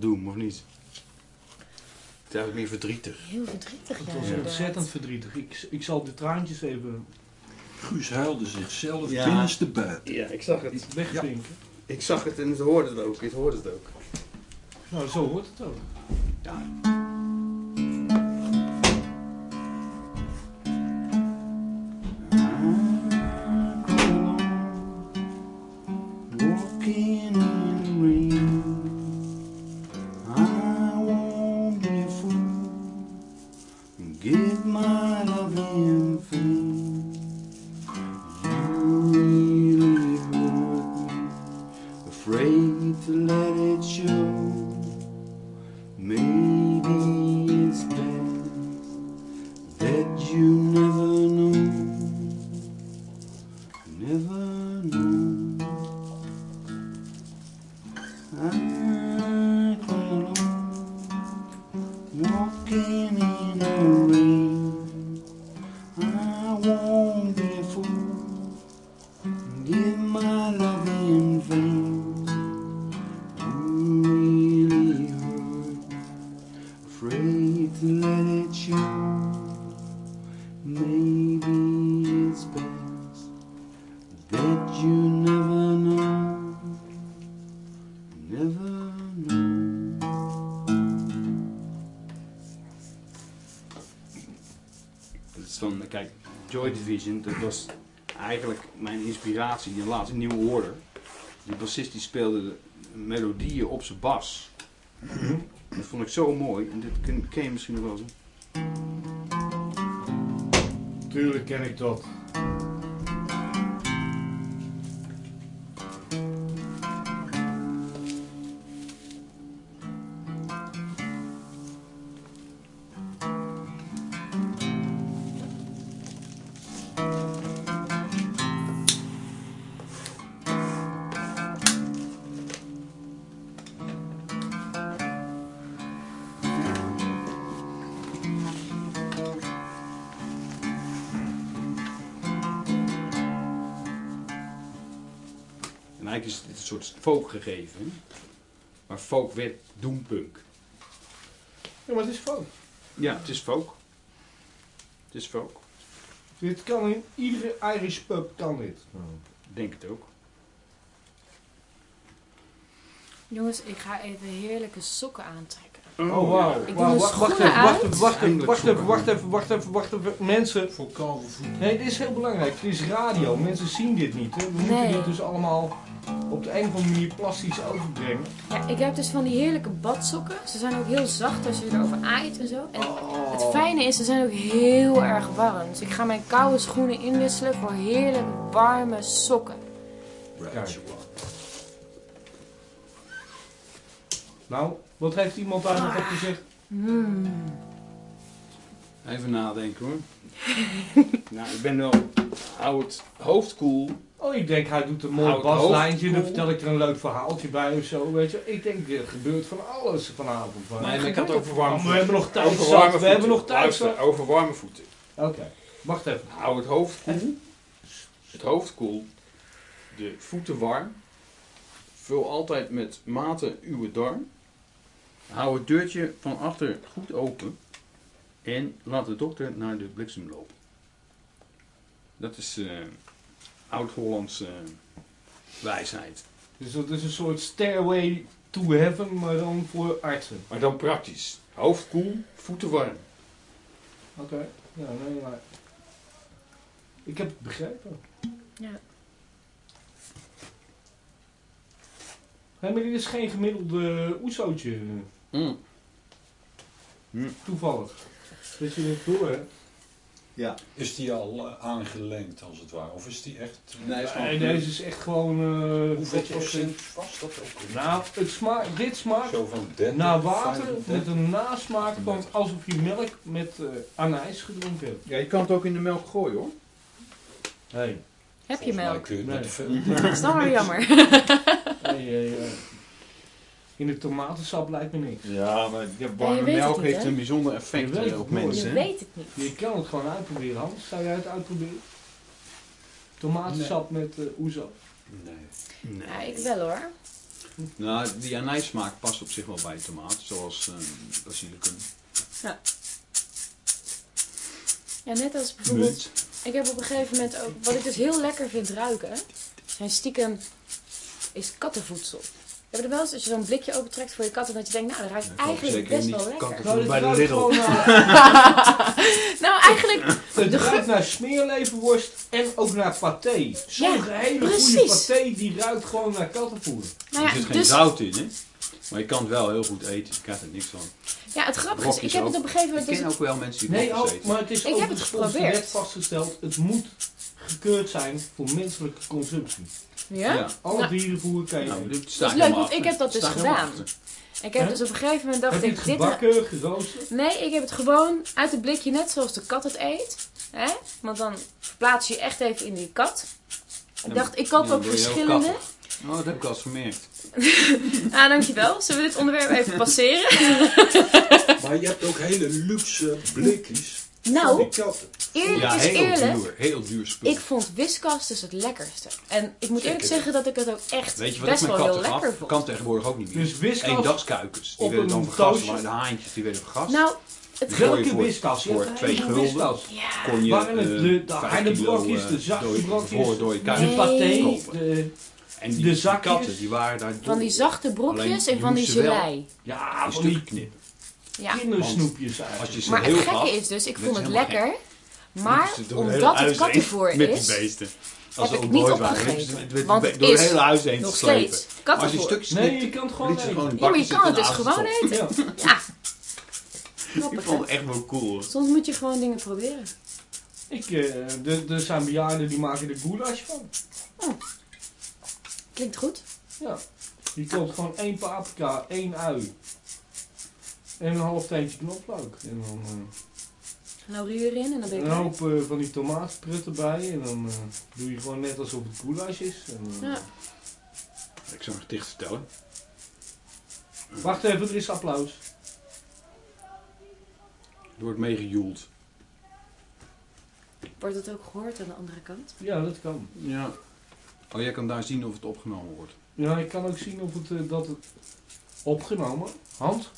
Doem, of niet? Het is eigenlijk meer verdrietig. Heel verdrietig, ja. Het was ontzettend verdrietig. Ik, ik zal de traantjes even Guus huilde zichzelf Ja. binnenste buiten. Ja, ik zag het. wegvinken. Ik zag het en het hoorde het ook. Ik hoorde het ook. Nou, zo hoort het ook. Division, dat was eigenlijk mijn inspiratie in de laatste nieuwe order. Die bassist die speelde melodieën op zijn bas. Dat vond ik zo mooi. En dit ken, je misschien wel eens. Tuurlijk ken ik dat. Folk gegeven. Maar folk werd doempunk. Ja, maar het is fout. Ja, het is folk. Het is folk. Dit kan in iedere Irish pub kan dit. Denk het ook. Jongens, ik ga even heerlijke sokken aantrekken. Oh, wauw. Ik doe Wauw, mijn wacht, wacht even, wacht even, wacht even, wacht even, wacht even, wacht even, wacht even. Mensen, Voor koude voeten. nee, dit is heel belangrijk. Het is radio. Mensen zien dit niet. Hè. We moeten dit dus allemaal op de een of andere manier plastisch overbrengen. Ja, ik heb dus van die heerlijke badsokken. Ze zijn ook heel zacht als je erover aait en zo. En Oh. het fijne is, ze zijn ook heel erg warm. Dus ik ga mijn koude schoenen inwisselen voor heerlijk warme sokken. Kijk. Nou, wat heeft iemand daar nog op gezegd? Mm. Even nadenken hoor. [laughs] nou, ik ben wel. Hou het hoofd koel. Oh, ik denk hij doet een mooi baslijntje, dan vertel ik er een leuk verhaaltje bij of zo, weet je. Ik denk, er gebeurt van alles vanavond. Maar- Nee, maar ik had het over warme we voeten. hebben nog tijd Over warme we hebben nog tijd over warme voeten. Oké, wacht even. Hou het hoofd koel. Het hoofd koel. De voeten warm. Vul altijd met mate uw darm. Hou het deurtje van achter goed open. En laat de dokter naar de bliksem lopen. Dat is eh oud-Hollands eh, wijsheid. Dus dat is een soort stairway to heaven, maar dan voor artsen. Maar dan praktisch. Hoofd koel, voeten warm. Oké, ja, nee, maar... Ik heb het begrepen. Ja. Nee, maar dit is geen gemiddelde oesootje, Mm. toevallig. Dat je het door hebt. Ja. Is die al eh, aangelengd als het ware? Of is die echt... Nee, is gewoon- Nee, deze is echt gewoon... eh, Hoeveel procent was dat ook? Nou, het smaakt, dit smaakt Zo van 30, naar water 35. met een nasmaak van alsof je melk met eh anijs gedronken hebt. Ja, je kan het ook in de melk gooien hoor. Hey. Heb je melk? kun je het Nee. Dat is dan weer jammer. Hey. In de tomatensap lijkt me niks. Ja, maar ja, warme melk niet, heeft een bijzonder effect Je weet eh, het op nooit. mensen. Je weet het niet. Je kan het gewoon uitproberen, Hans. Zou jij het uitproberen? Tomatensap met eh oezo. Nee. nee. Ja, ik wel hoor. Nou, die anijssmaak past op zich wel bij tomaat, zoals eh basilicum. Ja, net als bijvoorbeeld... Ik heb op een gegeven moment ook... Wat ik dus heel lekker vind ruiken... Zijn stiekem... Is kattenvoedsel. Heb je er wel eens, als je zo'n blikje opentrekt voor je kat... En dat je denkt, nou, dat ruikt Ja, eigenlijk best wel lekker. katten. Nou, bij de Lidl. gewoon naar, [laughs] Nou, eigenlijk... het ruikt naar smeerleverworst en ook naar paté. Zo'n Ja, hele precies. goede paté, die ruikt gewoon naar kattenvoer. Nou er zit geen dus, zout in, hè? Maar je kan het wel heel goed eten. Ik krijg er niks van. ja, het grappige is... Ik heb het ook. op een gegeven Ik moment... Dus ken ook wel mensen die Nee, eten. maar het is Ik ook heb het de geprobeerd. vastgesteld, het moet gekeurd zijn voor menselijke consumptie. Ja? Alle Nou, dierenvoer kan je Nou, Dat is leuk, want ik heb dat dus gedaan. Ik heb dus op een gegeven moment dacht Heb je ik... Dit, geroosterd? nee, ik heb het gewoon uit het blikje net zoals de kat het eet. Hè? Want dan verplaats je je echt even in die kat. Ik dacht, ik koop Ja, ook verschillende. Oh, dat heb ik al eens gemerkt. [laughs] Ah, dankjewel. Zullen we dit onderwerp even passeren? Maar je hebt ook hele luxe blikjes. Nou, eerlijk Ja, is heel eerlijk. duur. Heel duur spul. Ik vond Whiskas dus het lekkerste. En ik moet eerlijk Zeker. zeggen dat ik het ook echt Weet je wat best ik wel heel lekker gaf? vond. Kan tegenwoordig ook niet meer. Dus Whiskas Eendagskuikens. Die op werden dan een vergast. maar De haantjes die werden vergast. Nou, het Welke whiskas? Je voor twee gulden. Ja, kon je Waren het eh, de- de harde brokjes, eh, de zachte brokjes? De paté, de, En die, de die zakjes? katten die waren daar van die zachte brokjes je en van die gelei. ja, die stukken knippen. Ja. kindersnoepjes Als je Maar heel het gekke is dus, ik vond het lekker. Maar het omdat het kattenvoer met is, die beesten. heb ze ik ook niet met- met- Want het door het is hele huis heen nog steeds Maar als je kattenvoer. stukjes Nee, je kan het gewoon eten. Ja, maar je kan het dus gewoon eten. Ja. [laughs] Ik vond het echt wel cool. hoor. Soms moet je gewoon dingen proberen. Ik, eh, de- er zijn bejaarden die maken er goulash van. Klinkt goed. Ja. Je koopt gewoon één paprika, één ui. En een half teentje knoflook. En dan eh, Laurier erin en dan ben een je klaar. hoop eh, van die tomaatprut erbij. En dan eh, doe je gewoon net alsof het goulash is. En, Ja. Ik zou een gedicht vertellen. Wacht even, er is applaus. Er wordt meegejoeld. Wordt het ook gehoord aan de andere kant? Ja, dat kan. Ja. Oh, jij kan daar zien of het opgenomen wordt. Ja, ik kan ook zien of het, dat het opgenomen. Hand?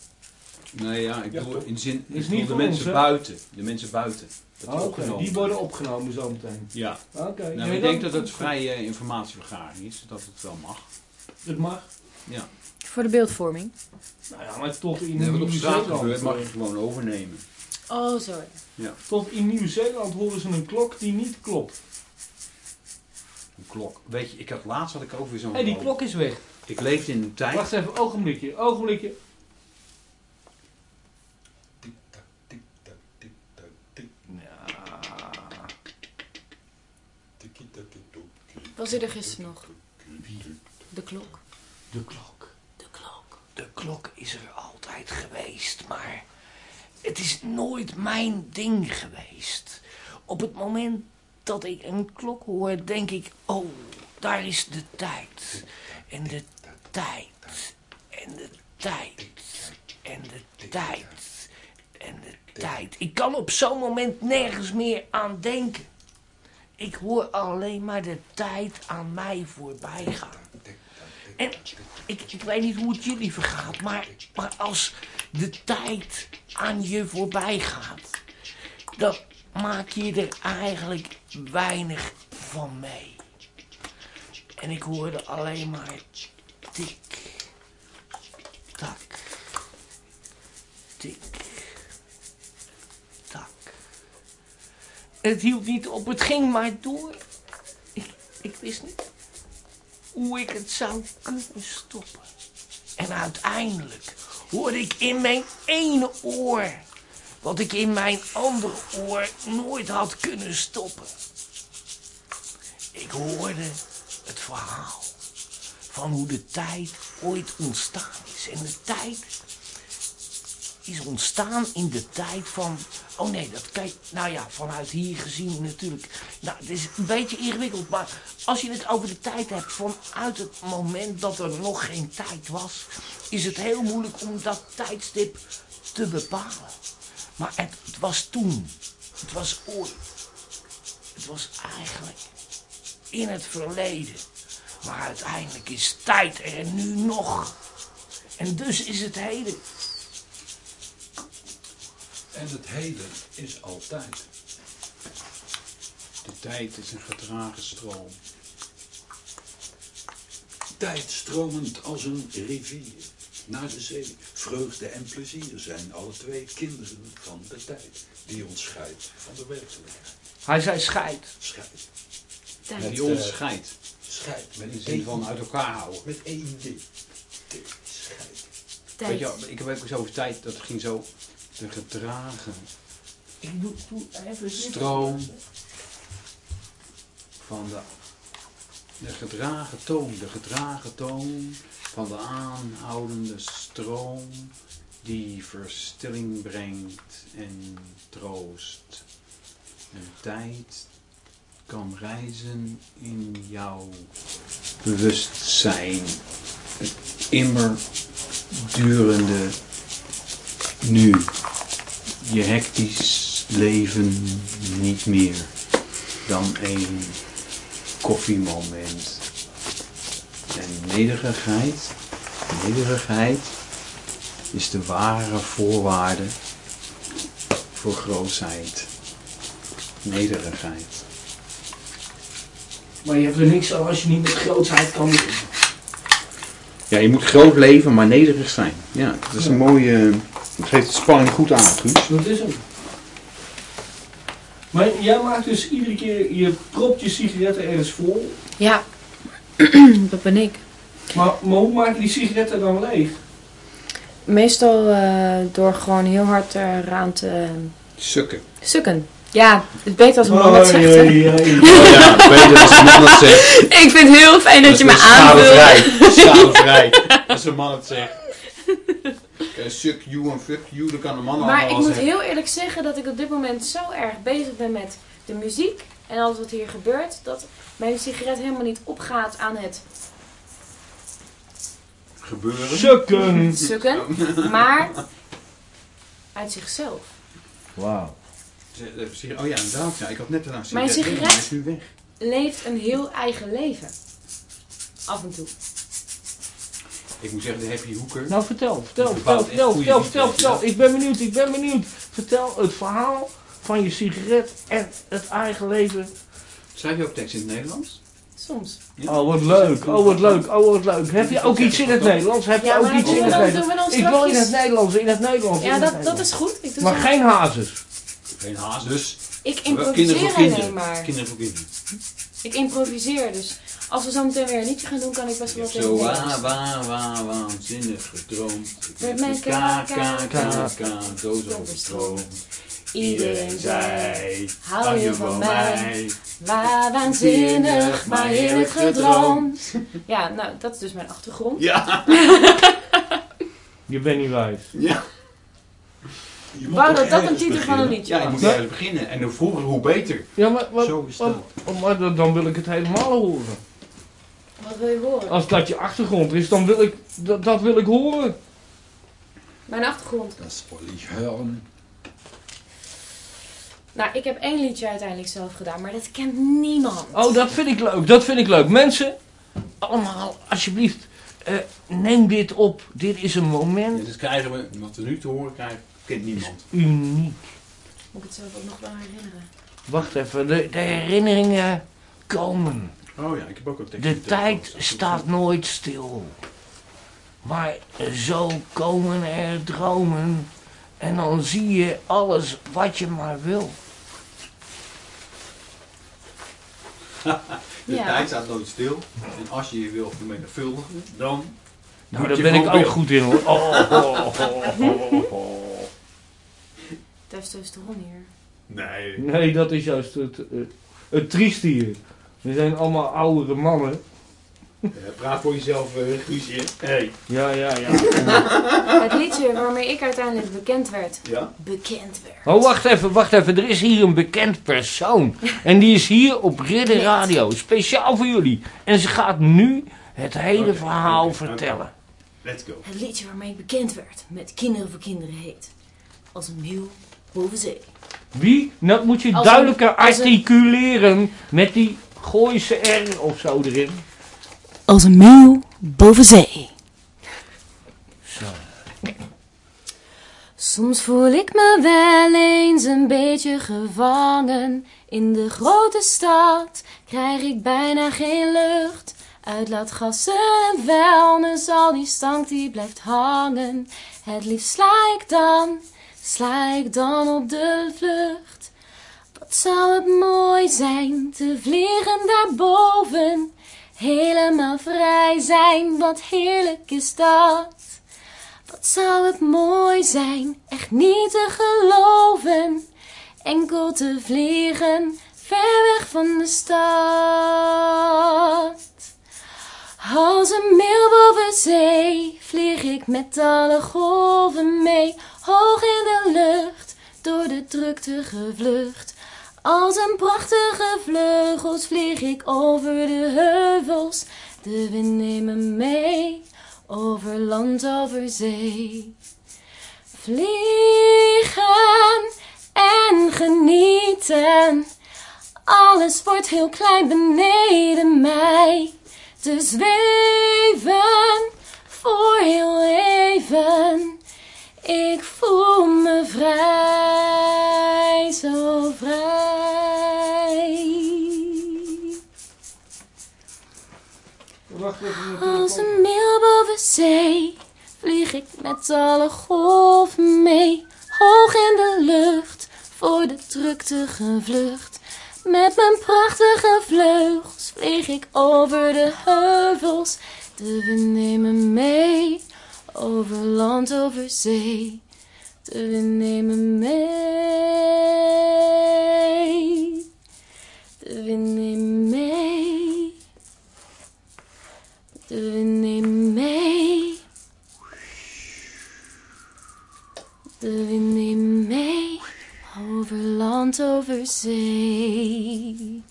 Nee, ja, ik Ja, bedoel in de zin, Is ik niet de mensen ons, buiten. De mensen buiten. Dat Ah, die worden opgenomen zometeen. Ja. Oké. Nou, nee, ik denk dat het vrije informatievergaring is. Dat het wel mag. Het mag. Ja. Voor de beeldvorming. Nou ja, maar tot in Nee, wat op straat gebeurt mag je eh, gewoon overnemen. Oh, zo. Tot in Nieuw-Zeeland horen ze een klok die niet klopt. Een klok. Weet je, ik had laatst had ik ook weer zo'n Hé, die droom. klok is weg. Ik leefde in een tijd. Wacht even, ogenblikje, ogenblikje. Was hij er gisteren nog? De klok. De klok. De klok. De klok is er altijd geweest, maar het is nooit mijn ding geweest. Op het moment dat ik een klok hoor, denk ik, oh, daar is de tijd. En de tijd. En de tijd. En de tijd. En de tijd. Ik kan op zo'n moment nergens meer aan denken. Ik hoor alleen maar de tijd aan mij voorbij gaan. En ik, ik weet niet hoe het jullie vergaat, maar, maar als de tijd aan je voorbij gaat, dan maak je er eigenlijk weinig van mee. En ik hoorde alleen maar Het hield niet op, het ging maar door. Ik, ik wist niet hoe ik het zou kunnen stoppen. En uiteindelijk hoorde ik in mijn ene oor wat ik in mijn andere oor nooit had kunnen stoppen. Ik hoorde het verhaal van hoe de tijd ooit ontstaan is. En de tijd is ontstaan in de tijd van. Oh nee, dat kijk. Nou ja, vanuit hier gezien natuurlijk. Nou, het is een beetje ingewikkeld. Maar als je het over de tijd hebt. vanuit het moment dat er nog geen tijd was. is het heel moeilijk om dat tijdstip te bepalen. Maar het, het was toen. Het was ooit. Het was eigenlijk in het verleden. Maar uiteindelijk is tijd er nu nog. En dus is het heden. En het heden is altijd. De tijd is een gedragen stroom. Tijd stromend als een rivier naar de zee. Vreugde en plezier zijn alle twee kinderen van de tijd. Die ons scheidt van de werkelijkheid. Hij zei scheid. Scheid. Tijd. Die ons scheidt. Scheid. Met een zin van uit elkaar houden. Met één D. D. Scheid. Tijd. Weet je, wel, ik heb ook eens over tijd, dat ging zo de gedragen Ik doe, doe even stroom van de, de gedragen toon, de gedragen toon van de aanhoudende stroom die verstilling brengt en troost. En tijd kan reizen in jouw bewustzijn. Het immer durende nu. Je hectisch leven niet meer dan een koffiemoment. En nederigheid, nederigheid is de ware voorwaarde voor grootheid. Nederigheid. Maar je hebt er niks aan als je niet met grootsheid kan doen. Ja, je moet groot leven, maar nederig zijn. Ja, dat is een mooie. Dat geeft de spanning goed aan, Guus. Dat is hem. Maar jij maakt dus iedere keer, je propt je sigaretten ergens vol. Ja, [clears throat] dat ben ik. Maar, maar hoe maak je die sigaretten dan leeg? Meestal eh, door gewoon heel hard eraan te Sukken. sukken. Ja, het is beter als een man dat zegt. hè. Oh [laughs] ja, beter als de man het zegt. Ik vind het heel fijn dat je me schadevrij. aanvult. Schadevrij. Als een man het zegt. [laughs] Eh, Suck you en fuck you, dan kan een man Maar ik moet zeggen. heel eerlijk zeggen dat ik op dit moment zo erg bezig ben met de muziek en alles wat hier gebeurt, dat mijn sigaret helemaal niet opgaat aan het Gebeuren. Sukken. sukken, maar uit zichzelf. Wauw. Eh, Oh ja, inderdaad. Ja, ik had net een Mijn sigaret, sigaret? is nu weg. Leeft een heel eigen leven. Af en toe. Ik moet zeggen, de happy hoeker. Nou vertel, vertel, vertel, vertel, vertel, vertel, vertel. Ik ben benieuwd, ik ben benieuwd. Vertel het verhaal van je sigaret en het eigen leven. Schrijf je ook tekst in het Nederlands? Soms. Ja. Oh wat leuk, oh wat leuk, oh wat leuk. Heb je ook iets in het Nederlands? Heb je Ja, ook iets in het Nederlands? doen we dan Ik wil in het. Nederlands, in het Nederlands. Ja, dat, dat is goed. Ik doe Maar geen hazes. Geen haast. Dus Ik kinderen improviseer voor alleen kinderen. maar. Kinderen voor kinderen. Ik improviseer, dus als we zo meteen weer een liedje gaan doen, kan ik best wel wat in zo Nederlands. waar, waar, waanzinnig gedroomd. Met mijn een K, K, K, K, K, doos overstroomd. Iedereen zei, hou je van mij? Waar waanzinnig, maar heerlijk gedroomd. Ja, nou, dat is dus mijn achtergrond. Ja, Je bent niet wijs. ja. Wou dat dat een titel van een liedje Ja, je moet ergens beginnen. En hoe vroeger, hoe beter. Ja, maar, maar, Zo is maar, dat. maar dan- dan wil ik het helemaal horen. Wat wil je horen? Als dat je achtergrond is, dan wil ik, dat, dat wil ik horen. Mijn achtergrond. Dat wil ik hören. Nou, ik heb één liedje uiteindelijk zelf gedaan, maar dat kent niemand. Oh, dat vind ik leuk, dat vind ik leuk. Mensen, allemaal, alsjeblieft, eh, neem dit op. Dit is een En moment dit krijgen we, wat we nu te horen krijgen, kent niemand. uniek. Moet ik het zelf ook nog wel herinneren. Wacht even, de, de herinneringen komen. Oh ja, ik heb ook een tekst. De tijd staat nooit stil. Maar zo komen er dromen. En dan zie je alles wat je maar wil. [laughs] De Ja. tijd staat nooit stil. En als je je wil vermenigvuldigen, dan... Nou, daar ben ik ook goed in hoor. [laughs] Oh, oh, oh, oh, oh. Testosteron hier. Nee. Nee, dat is juist het, eh, het trieste hier. We zijn allemaal oudere mannen. Eh, praat voor jezelf, uh, Guusje. Hey. Ja, ja, ja. Het liedje waarmee ik uiteindelijk bekend werd. Ja? Bekend werd. Oh, wacht even, wacht even. Er is hier een bekend persoon. En die is hier op Ridder Radio. Speciaal voor jullie. En ze gaat nu het hele verhaal vertellen. Let's go. Het liedje waarmee ik bekend werd. Met Kinderen voor Kinderen heet. Als een meeuw boven zee. Wie? Dat moet je Als duidelijker een- articuleren met die Gooise R of zo erin. Als een meeuw boven zee. Zo. Soms voel ik me wel eens een beetje gevangen. In de grote stad krijg ik bijna geen lucht. Uitlaatgassen en vuilnis, al die stank die blijft hangen. Het liefst sla ik dan, sla ik dan op de vlucht. Zou het mooi zijn te vliegen daarboven. Helemaal vrij zijn, wat heerlijk is dat. Wat zou het mooi zijn, echt niet te geloven. Enkel te vliegen, ver weg van de stad. Als een meeuw boven zee, vlieg ik met alle golven mee. Hoog in de lucht, door de drukte gevlucht. Als een prachtige vleugels vlieg ik over de heuvels. De wind neemt me mee, over land, over zee. Vliegen en genieten. Alles wordt heel klein beneden mij. Te zweven voor heel even. Ik voel me vrij, zo vrij. Als een meeuw boven zee vlieg ik met alle golven mee. Hoog in de lucht, voor de drukte gevlucht. Met mijn prachtige vleugels vlieg ik over de heuvels. De wind me mee, over land, over zee. De wind me mee. De wind me mee. Neemt me mee. De wind neemt me mee. Over land, over zee.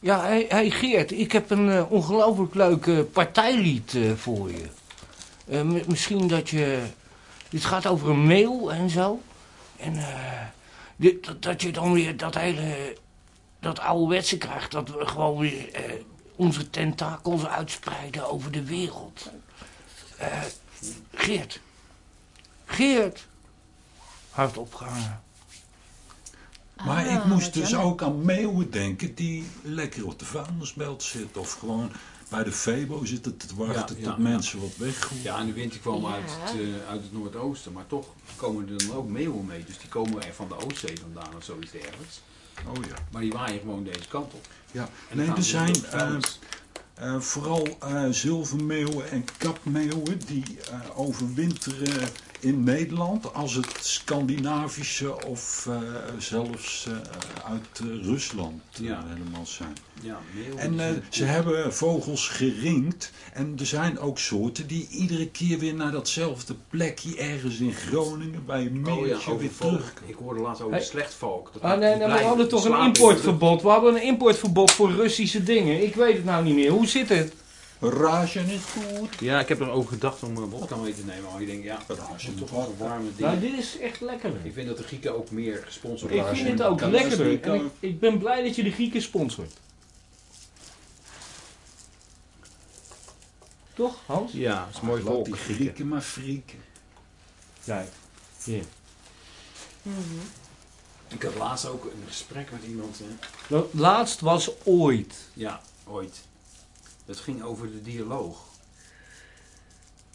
Ja, hey, hey Geert, ik heb een eh, ongelooflijk leuk eh, partijlied eh, voor je. Misschien dat je... Dit gaat over een mail en zo. En dit, dat, dat je dan weer dat hele... Dat ouderwetse krijgt. Dat we gewoon weer onze tentakels uitspreiden over de wereld. Eh, Geert. Geert. Hard opgehangen. Maar Ah, ik moest wat dus jammer. ook aan meeuwen denken die lekker op de vuilnisbelt zitten. Of gewoon bij de Febo zitten te wachten Ja, tot ja, mensen wat weggooien. Ja, en de wind die kwam Ja. uit, het, eh, uit het noordoosten, maar toch komen er dan ook meeuwen mee. Dus die komen er van de Oostzee vandaan of zoiets dergelijks. Oh ja. Maar die waaien gewoon deze kant op. ja. Nee, er zijn eh, eh, vooral eh, zilvermeeuwen en kapmeeuwen die overwinteren in Nederland. Als het Scandinavische of eh, zelfs eh, uit eh, Rusland Ja. helemaal zijn. ja, En eh, ze hebben vogels geringd. En er zijn ook soorten die iedere keer weer naar datzelfde plekje ergens in Groningen bij een Oh ja, meertje weer terug. Ik hoorde laatst over Hey. slechtvalk. Dat Ah nee, nee, maar we hadden toch een importverbod. We hadden een importverbod voor Russische dingen. Ik weet het nou niet meer. Hoe zit het? Razen is goed. Ja, ik heb erover gedacht om een vodka mee te nemen. Maar ik denk, ja, dat is toch wel warme dingen. Nou, dit is echt lekker. Ik vind dat de Grieken ook meer gesponsord Ik worden. vind het ook lekkerder. ik, ik ben blij dat je de Grieken sponsort. Toch, Hans? Ja, dat is mooi volk, die Grieken. Grieken maar frieken. Ja. Hier. Ik had laatst ook een gesprek met iemand. Hè. Laatst was ooit. Ja, ooit. Het ging over de dialoog.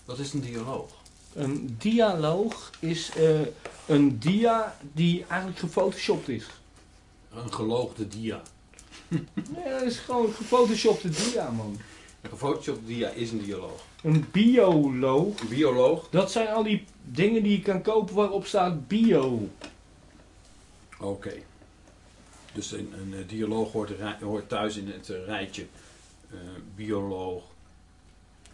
Wat is een dialoog? Een dialoog is eh, een dia die eigenlijk gefotoshopt is. Een geloogde dia. [laughs] Nee, dat is gewoon een gefotoshopte dia, man. Een gefotoshopte dia is een dialoog. Een bioloog. Een bioloog. Dat zijn al die dingen die je kan kopen waarop staat bio. Oké. Dus een, een eh, dialoog hoort, hoort thuis in het eh, rijtje bioloog,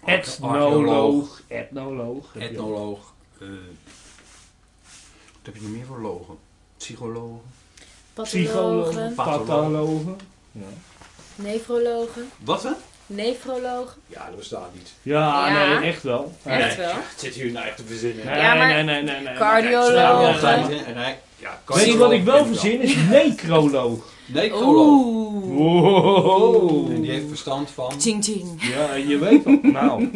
Etnoloog. Etnoloog. etnoloog. eh, wat heb je nog meer voor logen? Psychologen. Psychologen. Pathologen. Ja, nefrologen, Wat hè? nefrologen. Ja, dat bestaat niet. ja, Ja. nee, echt wel. Echt wel. Het zit hier nou echt te verzinnen. Nee, Ja, maar nee, nee, nee, nee. Cardiologen. Ja, Ja, Weet je wat ik wel verzin? Is necroloog. Necroloog. Oeh. Wow. En die heeft verstand van... Ching ching. Ja, je weet het. Nou,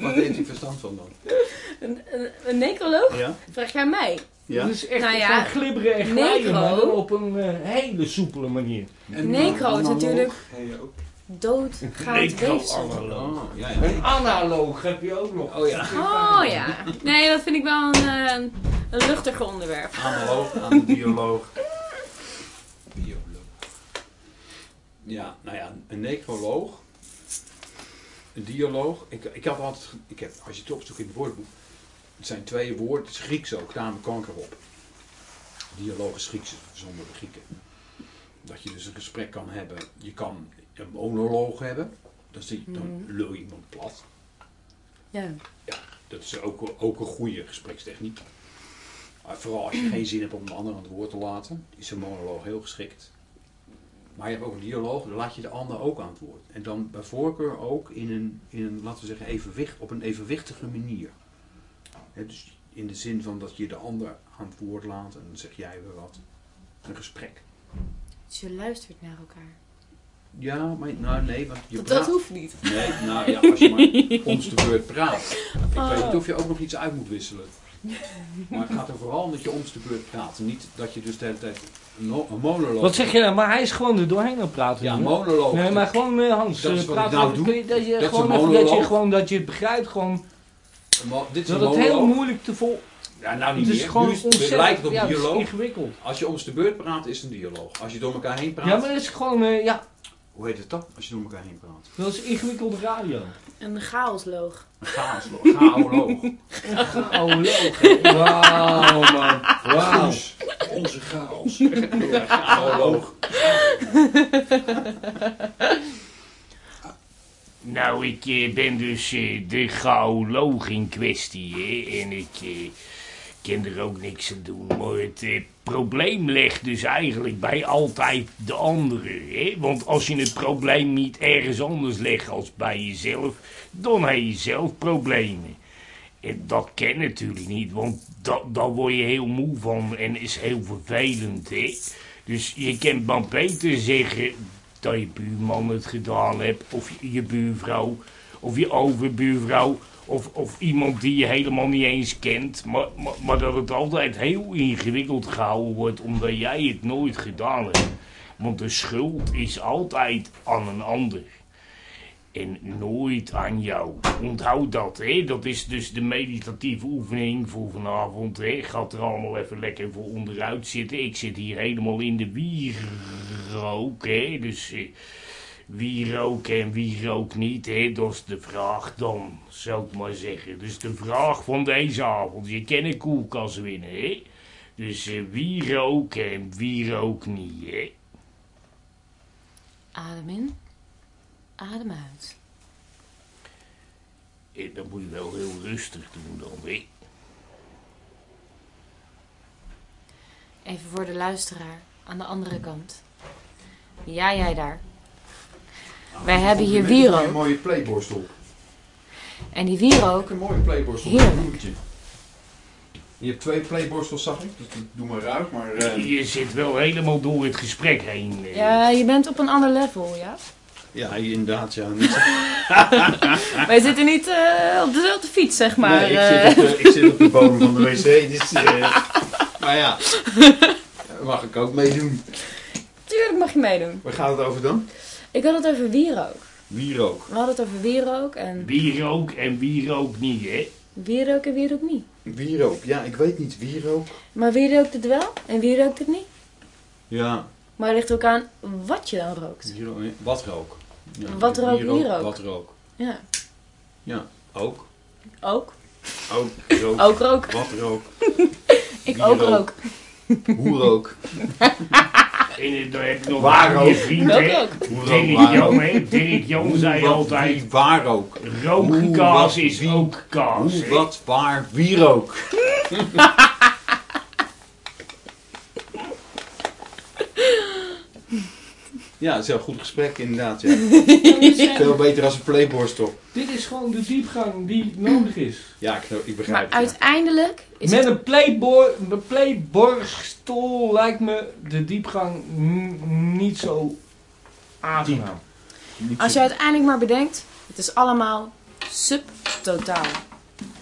Wat heeft hij verstand van dan? Een, een, een necroloog? Ja? Vraag jij mij? Ja? is echt Nou ja, van glibberen en glijden, necro. maar dan op een eh, hele soepele manier. En Necro is natuurlijk je ook? Doodgaand Necro weefsel. analoog. Oh, ja, Een analoog heb je ook nog. Oh ja. Oh ja. Nee, dat vind ik wel een, eh, een, een luchtiger onderwerp. Analoog aan de bioloog. Bioloog. Ja, nou ja, een necroloog. Een dialoog. Ik, ik had altijd, ik heb, als je het opzoekt in het woordenboek, het zijn twee woorden, het is Grieks ook, daar hebben kanker op. Dialoog is Grieks, zonder de Grieken. Dat je dus een gesprek kan hebben. Je kan een monoloog hebben. Dan, zie, dan Mhm. lul je iemand plat. Ja. Dat is ook, ook een goede gesprekstechniek. Maar vooral als je geen zin hebt om een ander aan het woord te laten, is een monoloog heel geschikt. Maar je hebt ook een dialoog, dan laat je de ander ook aan het woord. En dan bij voorkeur ook in een, in een laten we zeggen, evenwicht, op een evenwichtige manier. Dus in de zin van dat je de ander aan het woord laat en dan zeg jij weer wat. Een gesprek. Dus je luistert naar elkaar. Ja, maar nou nee, want je Dat, praat... dat hoeft niet. Nee, nou ja, als je maar [laughs] om de beurt praat. Ik Oh. weet niet of je ook nog iets uit moet wisselen. Maar het gaat er vooral om dat je om de beurt praat. En niet dat je dus de hele tijd een, no- een monoloog... Wat zeg je nou? Maar hij is gewoon er doorheen aan het praten. Ja, monoloog. Nee, maar gewoon eh, Hans, Dat is eh, wat praat ik nou doe. dat je Dat is gewoon even- dat je gewoon dat je het begrijpt, gewoon dit is een dat het heel moeilijk te vol. Ja, nou niet Het is meer. gewoon Nu is het, ontzettend lijkt het op ja, een het is dialoog. ingewikkeld. Als je om de beurt praat, is het een dialoog. Als je door elkaar heen praat... Ja, maar het is gewoon, eh, ja, Hoe heet het dan? Als je door elkaar heen praat. dat is ingewikkelde radio. Een chaosloog. Een chaosloog. Chaoloog. [laughs] Oh, loog. Wauw, man. Wauw. Onze chaos. [laughs] Ja, chaoloog. [laughs] Nou, ik eh, ben dus eh, de geoloog in kwestie, hè. En ik eh, kan er ook niks aan doen. Maar het probleem ligt dus eigenlijk bij altijd de anderen, hè. Want als je het probleem niet ergens anders legt als bij jezelf, dan heb je zelf problemen. En dat ken natuurlijk niet, want dat, daar word je heel moe van en is heel vervelend, hè. Dus je kan maar beter zeggen dat je buurman het gedaan hebt, of je, je buurvrouw, of je overbuurvrouw, of, of iemand die je helemaal niet eens kent. Maar, maar, dat het altijd heel ingewikkeld gehouden wordt omdat jij het nooit gedaan hebt. Want de schuld is altijd aan een ander. En nooit aan jou. Onthoud dat, hè. Dat is dus de meditatieve oefening voor vanavond, hè. Gaat er allemaal even lekker voor onderuit zitten. Ik zit hier helemaal in de wierook, hè. Dus eh, wie rookt en wie rookt niet, hè. Dat is de vraag dan, zou ik maar zeggen. Dus de vraag van deze avond. Je kan een koelkast winnen, hè. Dus eh, wie rookt en wie rookt niet, hè. Adem in. Adem uit. Eh, Dat moet je wel heel rustig doen dan, hè. Even voor de luisteraar aan de andere kant. Ja, jij daar. Wij hebben hier Een wierook. mooie playborstel. En die wierook, Ook een mooie playborstel. Heerlijk. Een. Je hebt twee playborstels, zag ik. Dus doe maar ruik. Maar eh, Je zit wel helemaal door het gesprek heen. eh. ja, je bent op een ander level, ja? ja, inderdaad. Ja. [laughs] Wij zitten niet eh, op dezelfde fiets, zeg maar. nee, ik, zit op de, ik zit op de bodem van de wc. Dus, eh, [laughs] maar [laughs] ja, mag ik ook meedoen. Tuurlijk mag je meedoen. Waar gaat het over dan? Ik had het over wierook. Wierook. We hadden het over wierook en Wie rookt en wie rookt niet, hè? wierook en wierook niet. Wierook. Ja, ik weet niet. Wierook. Maar wie rookt het wel en wie rookt het niet? Ja, Maar het ligt ook aan wat je dan rookt. wierook. Wat rook? Ja, Wat rook, wierook? Wat rook. Ja, Ja, ook. ook. Ook rook. Ook rook. Wat rook. [laughs] Ik ook rook? rook. Hoe rook. [laughs] En eh, dan heb ik nog Waar ook? vriend, Welk hè? ook? Hoe Dirk waar Jan, hè? Dirk Jan Hoe, zei wat, altijd, wie, waar ook. rookkaas is wie, ook kaas, Hoe, wat, waar, wie [laughs] Ja, dat is een heel goed gesprek inderdaad. Ja. [laughs] Veel beter als een playborstel. Dit is gewoon de diepgang die nodig is. Ja, ik, ik Maar begrijp het. ja. uiteindelijk is Met het... een playboy, een playborstel lijkt me de diepgang niet zo aangenaam. Als je uiteindelijk maar bedenkt, het is allemaal subtotaal.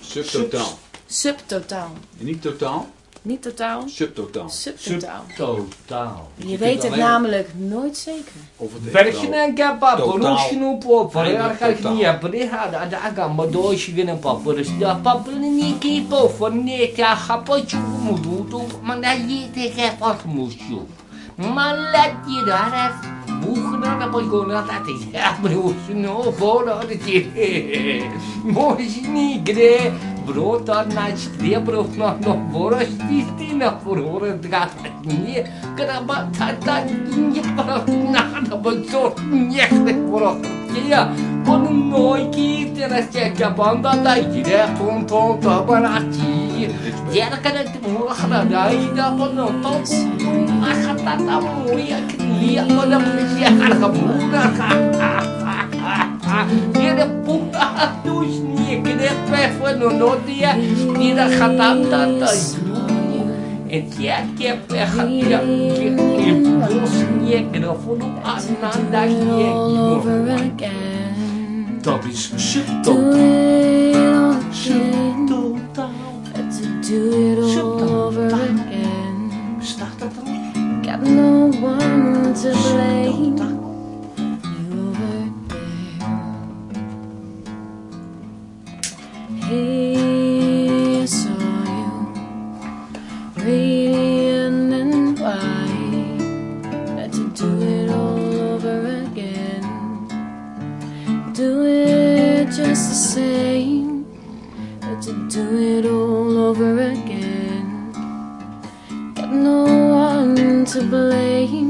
Subtotaal. Subtotaal. En niet totaal, Niet totaal, subtotaal. subtotaal. Totaal. Je weet het namelijk nooit zeker. Of het Bergje en kappa, Totaal. porosje no papa, ja, Eindelijk kijk totaal. niet hebben, dit had ada aga madoshi gena papa, dus da papa ni kipo voor nee ja gapochu mudu tu, maar dat je te kapot moest je. Maar laat je daar even boegen naar [laughs] de balkon, dat is ja broer, no bola dat je. Mooi niet gre, brood dan na strie brood nog nog boros die na voor horen gaat niet. Kenapa tata nie para na na betul nie voor Ja, kon nooit kieten als je kapanda dat je daar ton ton te barati. Ja, dan kan het dat dat dat dan is je haar moeder. Ja, de puta niet. Kende prefer no no dia. Die dat gaat dan dat dat. En ja, ik heb echt ja, ik bos niet gevoel aan dat All je. over again. Dat is all over again. Bestaat dat dan? Got no one to blame. You over there. Hey, I saw you, radiant and white. Had to do it all over again. Do it just the same. Had to do it all over again. Got no to blame.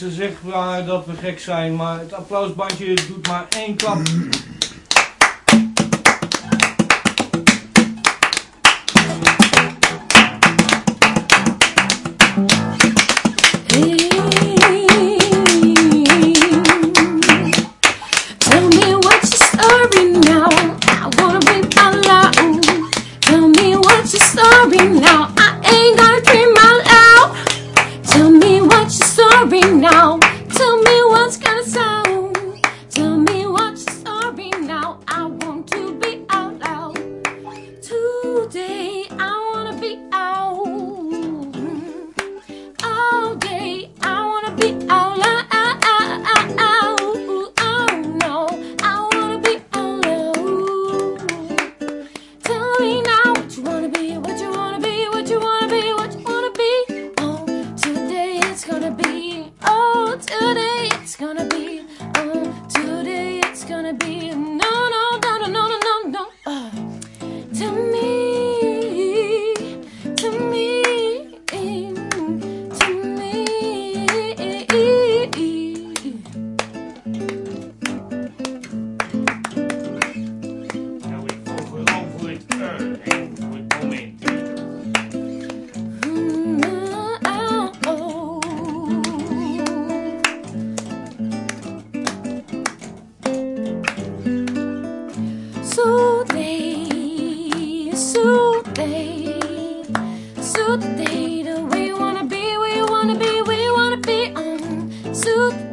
Mensen zeggen maar dat we gek zijn, maar het applausbandje doet maar één klap. Today, so today, you wanna be, we wanna be, we wanna be um, on. So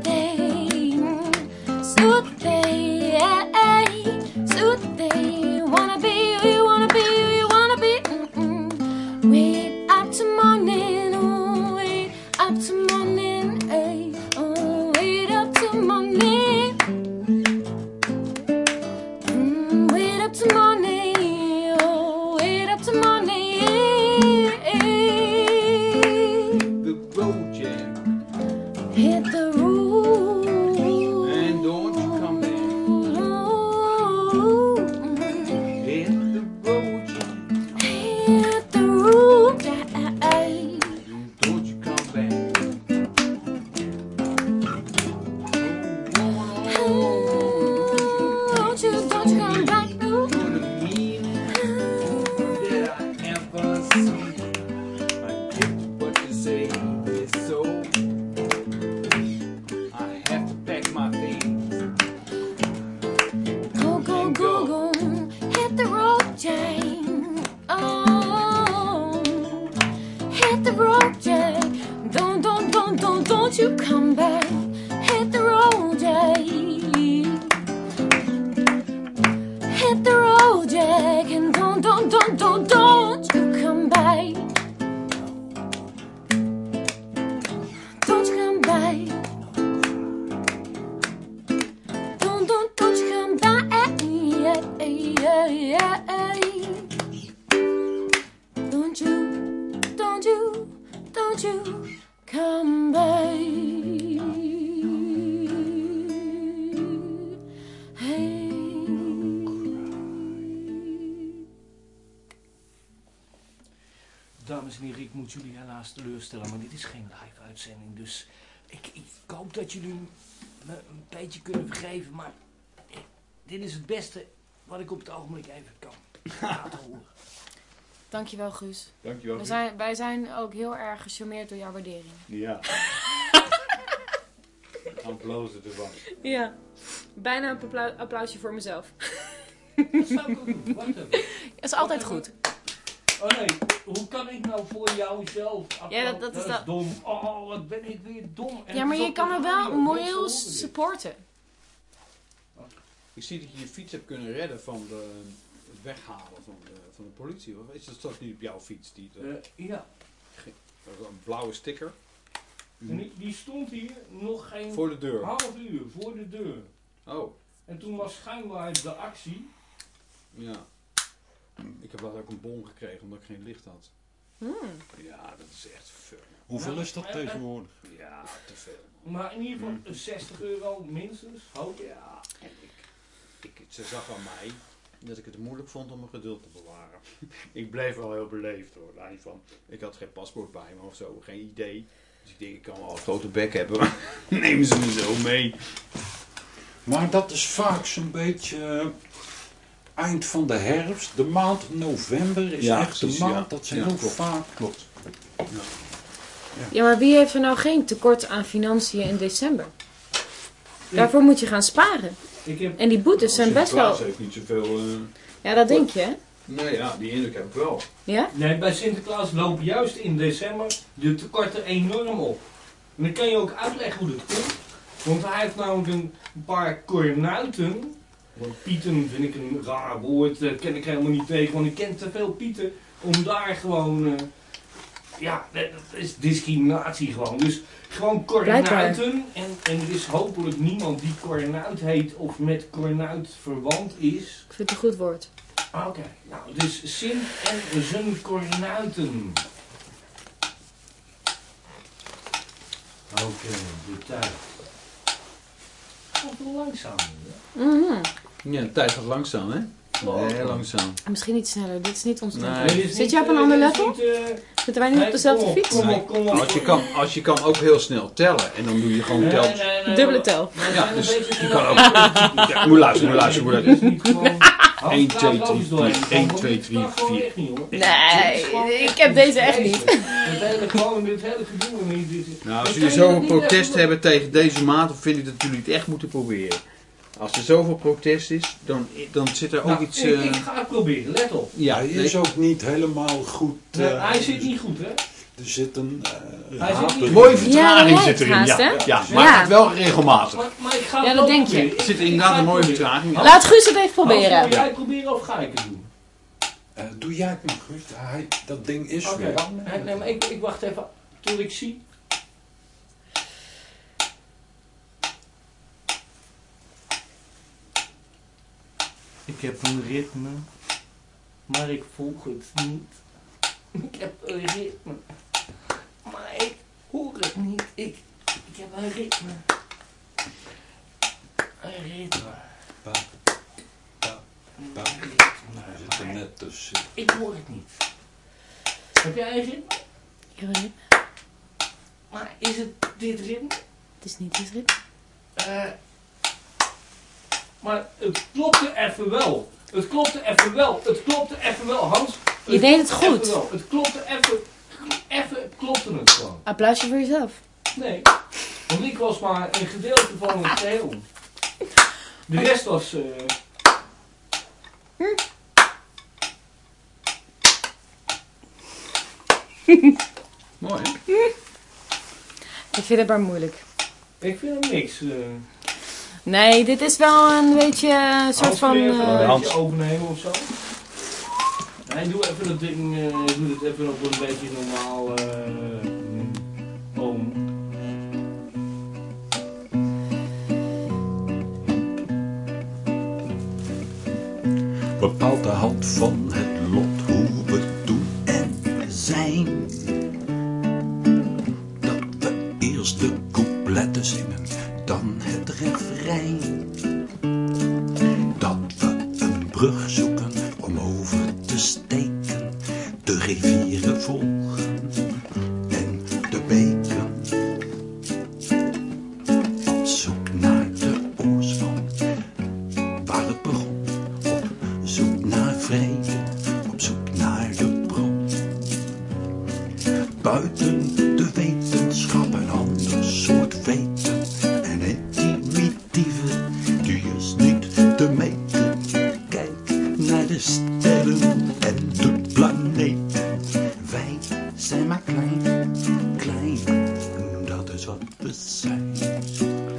teleurstellen, maar dit is geen live uitzending. Dus ik, ik hoop dat jullie me een beetje kunnen vergeven, maar eh, dit is het beste wat ik op het ogenblik even kan [laughs] laten horen. Dankjewel, Guus. Dankjewel. We zijn, wij zijn ook heel erg gecharmeerd door jouw waardering. Ja. [laughs] Applaus ervan. Ja, bijna een appla- applausje voor mezelf. Dat zou ik ook doen. Wacht even. [laughs] Dat is altijd goed. Oh nee, hoe kan ik nou voor jou zelf? Ja, dat- dat is dat- dom. Oh, wat ben ik weer dom. En Ja, maar je kan de me wel moreel supporten. Ik zie dat je je fiets hebt kunnen redden van de, het weghalen van de, van de politie. Of is dat straks niet op jouw fiets? Die, Eh, ja, dat is een blauwe sticker. en die, die stond hier nog geen Voor de deur. half uur voor de deur. Oh, En toen was schijnbaar de actie. ja. Ik heb laatst ook een bon gekregen omdat ik geen licht had. Hmm. Ja, dat is echt veel. Hoeveel is dat tegenwoordig? Ja, te veel. Maar in ieder geval 60 euro minstens, hoop ik. Ja, en ik, ik, ze zag aan mij dat ik het moeilijk vond om mijn geduld te bewaren. [laughs] ik bleef wel heel beleefd hoor. Lijn van, ik had geen paspoort bij me of zo, geen idee. Dus ik denk, ik kan wel een grote bek hebben, maar [laughs] nemen ze me zo mee. Maar dat is vaak zo'n beetje eind van de herfst. De maand november is Ja, echt precies, de maand ja. dat ze Ja, heel klopt. vaak... Klopt. Ja, maar wie heeft er nou geen tekort aan financiën in december? Daarvoor moet je gaan sparen. Ik heb, En die boetes zijn best wel... heeft niet zoveel... eh, Ja, dat denk je, hè? nou ja, die indruk heb ik wel. Ja? nee, bij Sinterklaas lopen juist in december de tekorten enorm op. En dan kan je ook uitleggen hoe dat komt. Want hij heeft namelijk een paar kornuiten. Want pieten vind ik een raar woord, dat ken ik helemaal niet tegen. Want ik ken te veel pieten om daar gewoon... eh, ja, dat is discriminatie gewoon. Dus gewoon kornuiten. En, en er is hopelijk niemand die kornuit heet of met kornuit verwant is. Ik vind het een goed woord. Oké, nou, dus Sint en zijn kornuiten. Oké, de tijd. Gaat wel langzaam. Mhm. Ja, de tijd gaat langzaam, hè? Heel langzaam. Misschien iets sneller. Dit is niet ons tempo. Nee. Zit niet, jij op een eh, ander level? niet, eh, Zitten wij niet op dezelfde op, fiets? Kom op, kom op. Als je, kan, als je kan ook heel snel tellen en dan doe je gewoon Nee, tel. nee, nee, Dubbele tel. Ja, dus je kan ook. Ja, moet luisteren, moet luisteren, Dit luisteren. is niet. 1, 2, 3, 4, 1, 2, 3, 4. Nee, ik heb deze echt niet. Nou, als jullie niet protest hebben tegen deze maat, dan vind ik dat jullie het echt moeten proberen. Als er zoveel protest is, dan, dan zit er ook Nou, iets... ik, eh, ik ga het proberen, let op. ja, hij nee, is ook niet helemaal goed... Nee, eh, hij zit niet goed, hè? Er zit een uh, Mooie vertraging Ja, zit erin. haast, Ja, ja, maar Ja. het wel regelmatig. Maar, maar ik ga Ja, dat wel denk je. Er zit inderdaad ga een mooie vertraging. Ja. Laat Guus het even proberen. jij het proberen of ga ik het doen? Eh, doe jij het maar, Guus. Hij, dat ding is Oké, weer. nee, nee, maar ik, ik wacht even tot ik zie. Ik heb een ritme, maar ik volg het niet. Ik heb een ritme, maar ik hoor het niet. Ik, ik heb een ritme. Een ritme. Pa, pa, pa. Een ritme. Hij zit er net tussen. Ik hoor het niet. Heb jij een ritme? Ik heb een ritme. Maar is het dit ritme? Het is niet dit ritme. Eh, maar het klopte even wel. Het klopte even wel. Het klopte even wel, Hans. Je deed het goed. Het klopte even. Even klopte het gewoon. Applausje voor jezelf. Nee. Want ik was maar een gedeelte van het geheel. De rest was. eh, [laughs] Mooi, hè? Ik vind het maar moeilijk. ik vind hem niks. eh. Nee, dit is wel een beetje een soort van... eh, een Hans. beetje overnemen of zo? Nee, doe even dat ding. eh doe het even op een beetje normaal. eh oom. bepaalt de hand van het lot hoe we doen en zijn. Dat we eerst de coupletten zingen, dan het refrein. Dat we een brug zoeken om steken, de rivieren is wat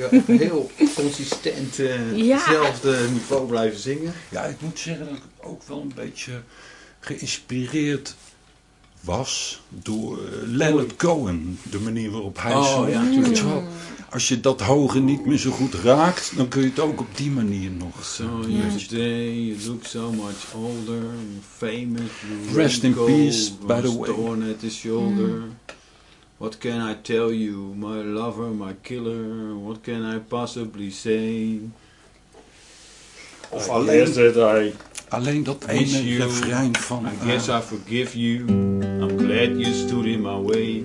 gaat heel consistent eh, Ja. hetzelfde niveau blijven zingen. Ja, ik moet zeggen dat ik ook wel een beetje geïnspireerd was door eh, Leonard Cohen. De manier waarop hij Oh, zong. ja, tuurlijk. Weet je wel, Als je dat hoge niet meer zo goed raakt, dan kun je het ook op die manier nog. So you today, you look so much older, you're famous, Rest in peace, by the way. Thorn at the shoulder. What can I tell you, my lover, my killer? What can I possibly say? Of I alleen, guess that I- alleen dat Miss ene you. refrein van... I guess eh, I forgive you. I'm glad you stood in my way.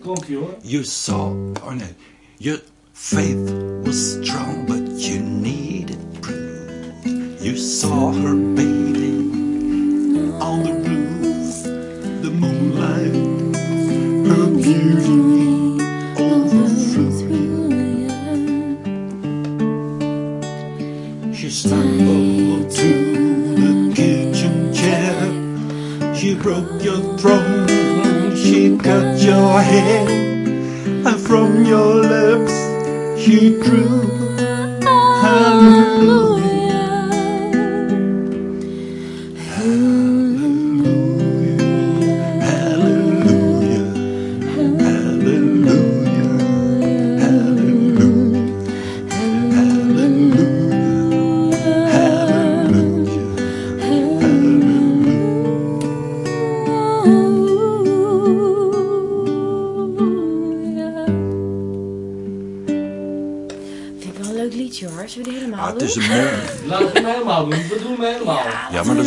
Komt ie hoor. You saw, oh nee, your faith was strong, but you needed proof. You saw her bathing beauty overflowed. She stumbled to the kitchen chair. She broke your throne, she cut your hair, and from your lips she drew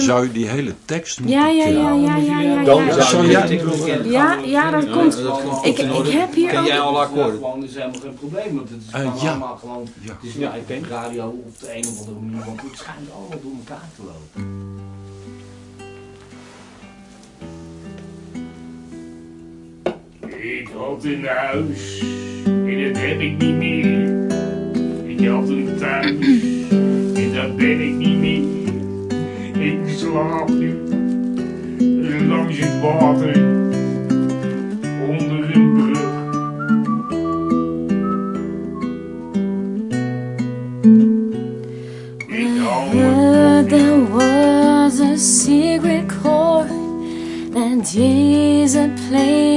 zou je die hele tekst moeten Ja, ja, ja, ja, ja, ja. Dan zou je. Ja, ja, dat Ja, komt. Ik, ik heb hier Ken jij al akkoorden? gewoon, dat is helemaal geen probleem. Want het is Eh, allemaal gewoon... Ja. Het is ik op radio of op de een of andere manier. Want het schijnt allemaal door elkaar te lopen. Ik had een huis en dat heb ik niet meer. Ik had een thuis en dat ben ik niet slaap nu langs het water onder een brug. Ik hou me there was a secret chord that Jesus played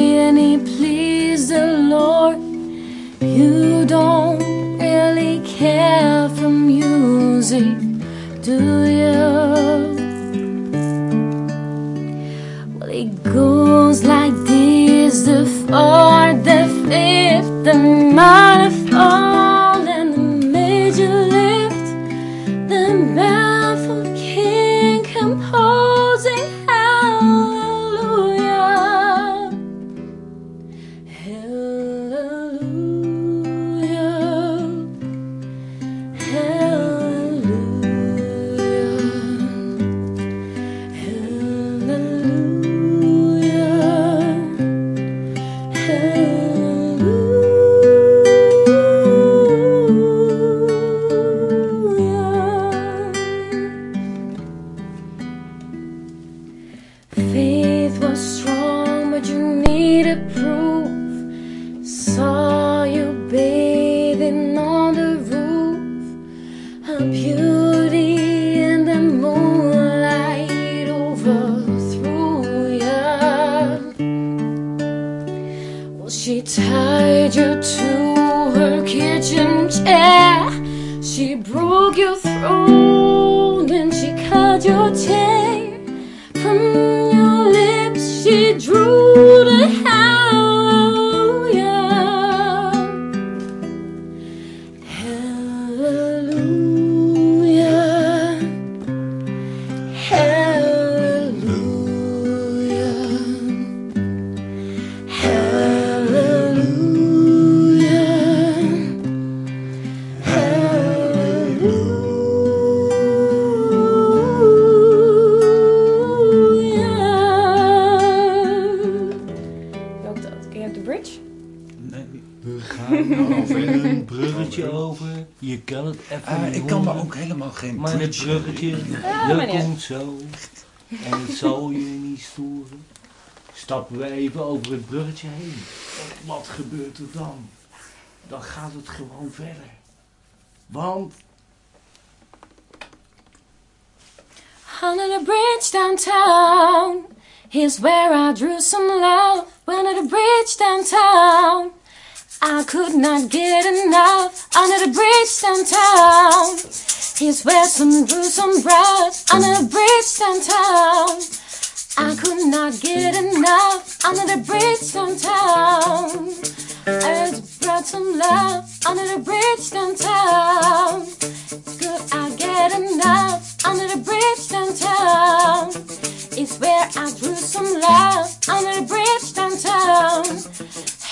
bruggetje, uit. komt zo. En het zal je niet storen. Stappen we even over het bruggetje heen. Wat gebeurt er dan? dan gaat het gewoon verder. Want Under the bridge downtown is where I drew some love. Under the bridge downtown, I could not get enough. Under the bridge downtown is where some drew some blood. Under the bridge downtown, I could not get enough. Under the bridge downtown, just brought some love. Under the bridge downtown, could I get enough? Under the bridge downtown It's where I drew some love. Under the bridge downtown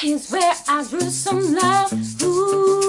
It's where I drew some love. Ooh,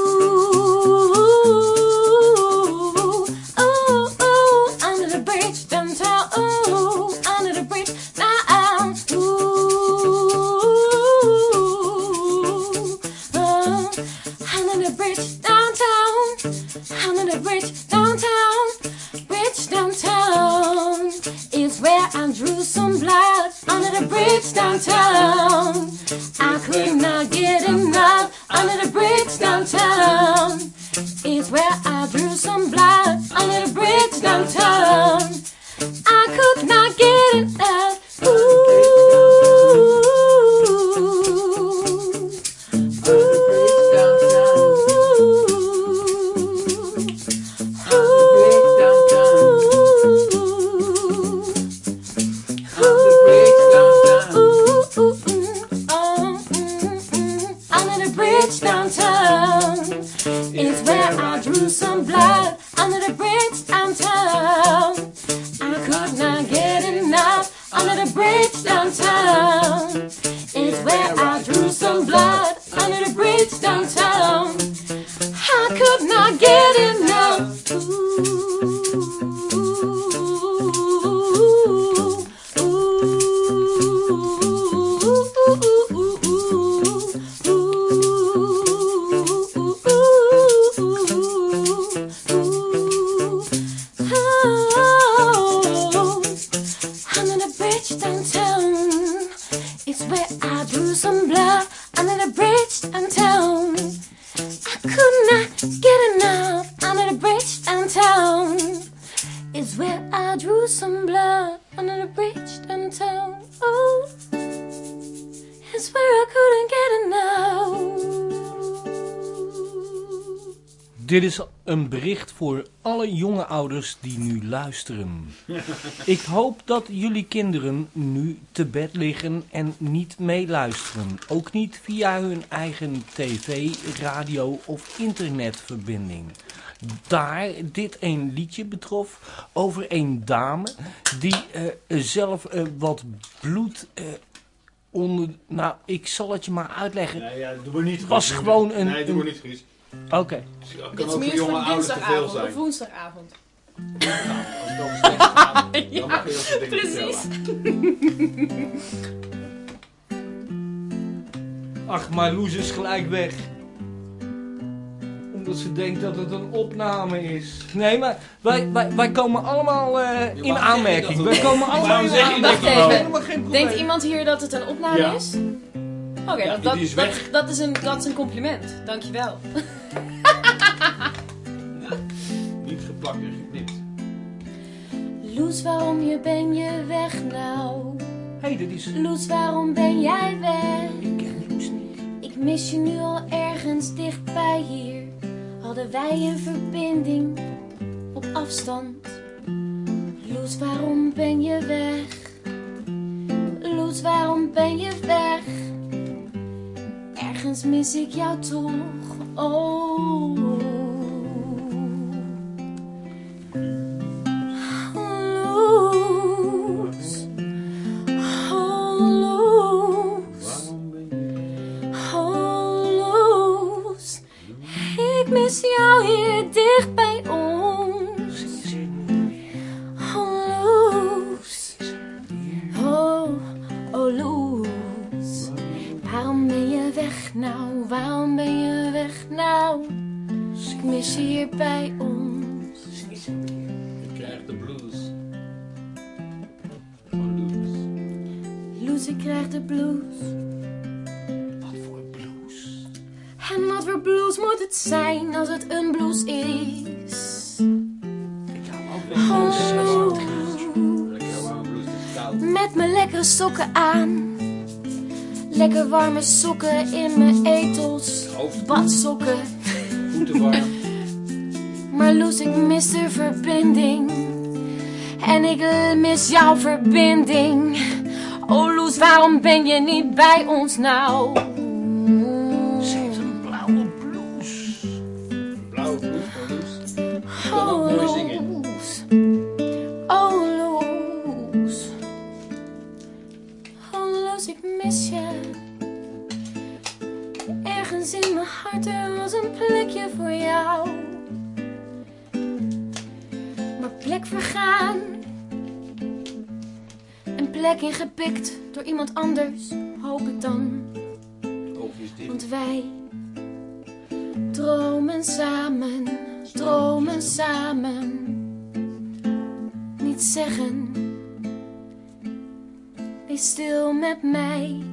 downtown. I could not get enough. Under the bridge downtown It's where I drew some blood. Under the bridge downtown. I could not get enough. Luisteren. Ik hoop dat jullie kinderen nu te bed liggen en niet meeluisteren. Ook niet via hun eigen tv, radio of internetverbinding. Daar dit een liedje betrof over een dame die eh, zelf eh, wat bloed eh, onder... Nou, ik zal het je maar uitleggen. Nee, ja, doe maar niet. Was Guus. gewoon een- Nee, doe maar niet, Guus. Oké. Het Dit kan is ook voor meer jonge voor ouders te veel dinsdagavond zijn. of woensdagavond. Nou, als het over seks gaat, dan Ja, mag je dat soort dingen precies. vertellen. Ach, maar Loes is gelijk weg. Omdat ze denkt dat het een opname is. Nee, maar wij, wij, wij komen allemaal eh, in aanmerking. Wij komen allemaal in zeg je aanmerking. dat dan? Helemaal geen probleem. Denkt iemand hier dat het een opname Ja. is? Oké, Ja, dat, dat, die is dat, weg. dat is een, dat is een compliment. Dankjewel. [laughs] Loes, waarom je ben je weg nou? Hé, hey, dit is... Loes, waarom ben jij weg? Ik ken Loes niet. Ik mis je nu al ergens dichtbij hier. Hadden wij een verbinding op afstand? Loes, waarom ben je weg? Loes, waarom ben je weg? Ergens mis ik jou toch? Oh. Warme sokken in mijn etels. Hoofd, Badsokken. voeten warm. [laughs] Maar Loes, ik mis de verbinding. En ik mis jouw verbinding. Oh Loes, waarom ben je niet bij ons nou? Plek ingepikt door iemand anders, hoop ik dan. Want wij dromen samen, dromen samen. Niet zeggen, wees stil met mij.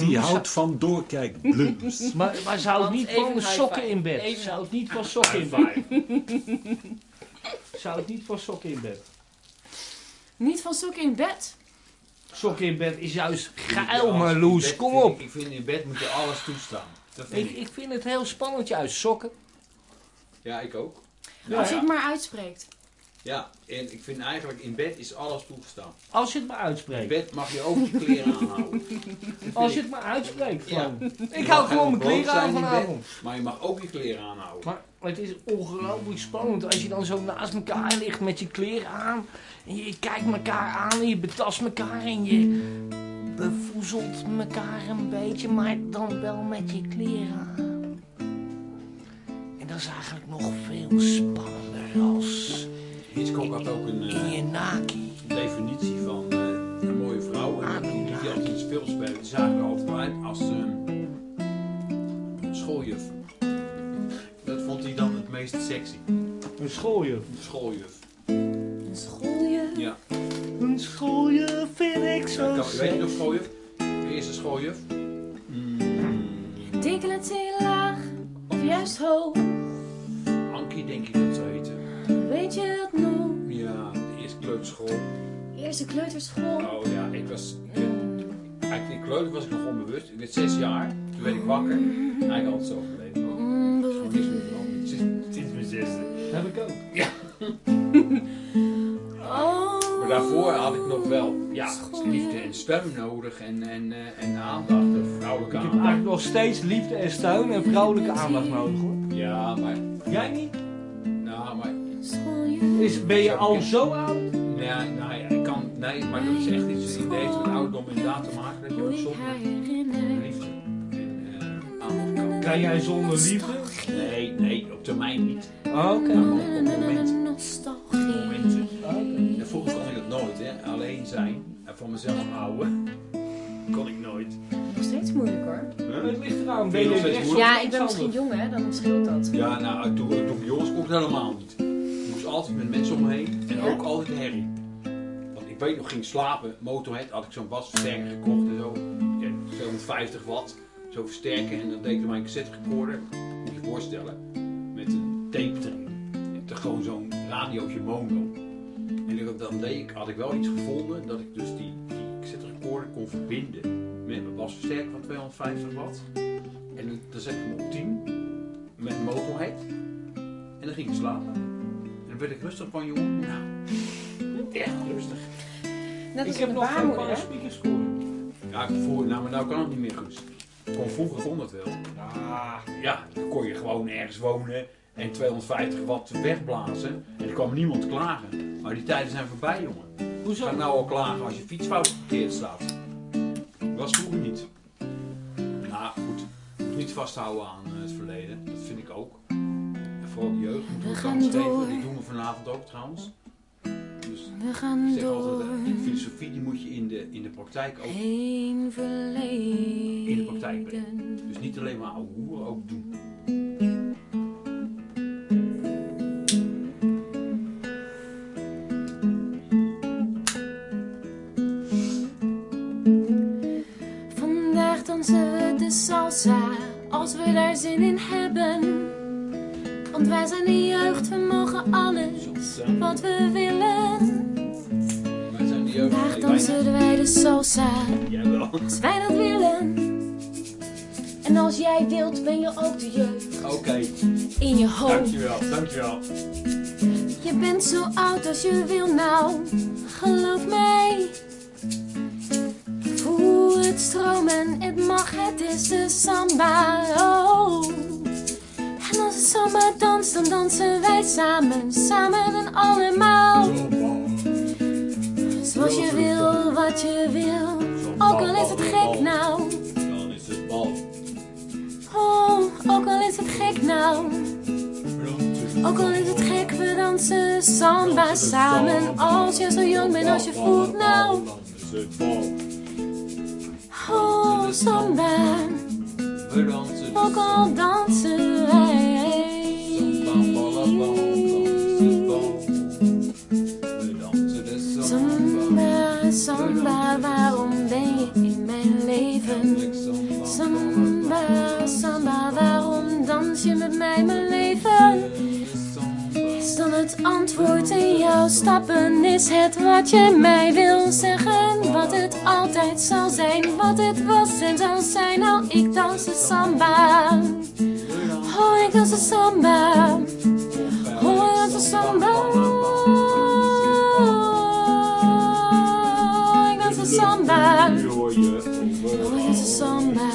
Maar, Die houdt van doorkijkblues. [laughs] maar, maar zou het Want niet van sokken in bed? Even. Zou het niet van sokken in bed? Zou het niet van sokken in bed? Niet van sokken in bed. Sokken in bed is juist geil, als maar in Loes, bed kom op. Ik, ik vind in bed moet je alles toestaan. Dat vind Ik, ik. ik vind het heel spannend juist, sokken. Ja, ik ook. Als je ja. het maar uitspreekt. Ja, en ik vind eigenlijk in bed is alles toegestaan. Als je het maar In uitspreekt. bed mag je ook je kleren aanhouden. [laughs] Als je het maar uitspreekt. Ja. Ik hou gewoon mijn kleren aan in vanavond. Maar je mag ook je kleren aanhouden. Maar het is ongelooflijk spannend als je dan zo naast elkaar ligt met je kleren aan. En je kijkt elkaar aan en je betast elkaar en je bevoezelt elkaar een beetje, maar dan wel met je kleren aan. En dat is eigenlijk nog veel spannender als Hitchcock had ook een eh, definitie van eh, een mooie vrouw. En die liet hij altijd in zijn film spelen. Die zagen er altijd uit als eh, een schooljuf. Dat vond hij dan het meest sexy. Een schooljuf. Een schooljuf. Een schooljuf. Ja. Een schooljuf vind ik zo Ja, kan- weet je nog schooljuf? De eerste schooljuf? Mm, Dikkelen heel laag of juist hoog. Ankie denk ik kleuterschool. Eerste kleuterschool. Oh ja, ik was... Ik, eigenlijk in kleuter was ik nog onbewust. Ik werd zes jaar. Toen werd ik wakker. Eigenlijk altijd zo gebleven. Mm, Gewoon niks meer veranderd. Sinds, sinds mijn zesde. Heb ik ook. [laughs] Oh. Maar daarvoor had ik nog wel ja, liefde en steun nodig en, en, eh, en aandacht, of vrouwelijke Ik heb aandacht. eigenlijk nog steeds liefde en steun en vrouwelijke aandacht nodig hoor. Ja, maar, Jij niet? nou, maar. Is, ben je al zo oud? Nee, nou ja, ik kan, nee, maar dat is echt iets, die heeft met ouderdom inderdaad te maken, dat je ook ik zonder liefde en eh, aandacht kan. Kan jij zonder liefde? Nee, nee, op termijn niet. Oh, Oké. Maar op momenten. Nostalgie. momenten. Oké. En vroeger kon ik dat nooit, hè. Alleen zijn en van mezelf houden, [laughs] kon ik nooit. Nog steeds moeilijk hoor. Het ligt eraan. Ben je Ja, ik ben misschien jong hè, dan scheelt dat. Ja, nou, toen, toen ik jongens kon ik het helemaal niet. Altijd met mensen om me heen en ook altijd herrie. Want ik weet nog, ging slapen, motorhead, had ik zo'n basversterker gekocht en zo. Ja, 250 watt, zo versterken en dan deed ik mijn cassette recorder, moet je voorstellen, met een tape erin. En gewoon zo'n radiootje mono. En dan deed ik, had ik wel iets gevonden dat ik dus die, die cassette recorder kon verbinden met mijn basversterker van 250 watt. En dan- dan zet ik hem op 10 met motorhead. En dan ging ik slapen. En dan werd ik rustig van, jongen. Nou, echt rustig. Net als Ik heb nog baarmoeder paar speakers voor. Ja, ik voel, nou, maar nou kan het niet meer goed. Kon, vroeger kon dat wel. Ah, Ja, dan kon je gewoon ergens wonen en 250 watt wegblazen. En er kwam niemand klagen. Maar die tijden zijn voorbij, jongen. hoezo? Ga nou al klagen als je fiets fout geparkeerd staat. Dat was vroeger niet. Nou, goed. Niet niet vasthouden aan eh, het verleden. Dat vind ik ook. Vooral de jeugd we gaan kans door. Die doen we vanavond ook trouwens. Dus We gaan ik zeg door. altijd, die filosofie die moet je in de, in de praktijk ook. Geen verleden. In de praktijk brengen. Dus niet alleen maar ouwe hoeren, ook doen. Vandaag dansen we de salsa als we daar zin in hebben. Want wij zijn de jeugd, we mogen alles wat we willen. Vandaag dansen wij de salsa als wij dat willen. En als jij wilt, ben je ook de jeugd Oké, in je hoofd. dankjewel, dankjewel. Je bent zo oud als je wil, nou, geloof mij. Voel het stromen, het mag, het is de samba. Oh. En als het samba danst, dan dansen wij samen, samen en allemaal. Zoals je wil, wat je wil, ook al is het gek nou. Oh, ook al is het gek nou. Ook al is het gek, we dansen samba samen. Als je zo jong bent, als je voelt nou. Oh, samba. Ook al dansen stappen? Is het wat je mij wil zeggen? Wat het altijd zal zijn, wat het was en zal zijn. Nou, ik dans de samba. Oh, ik dans de samba. Oh, ik dans de samba. Oh, ik dans de samba. Oh, ik dans de samba.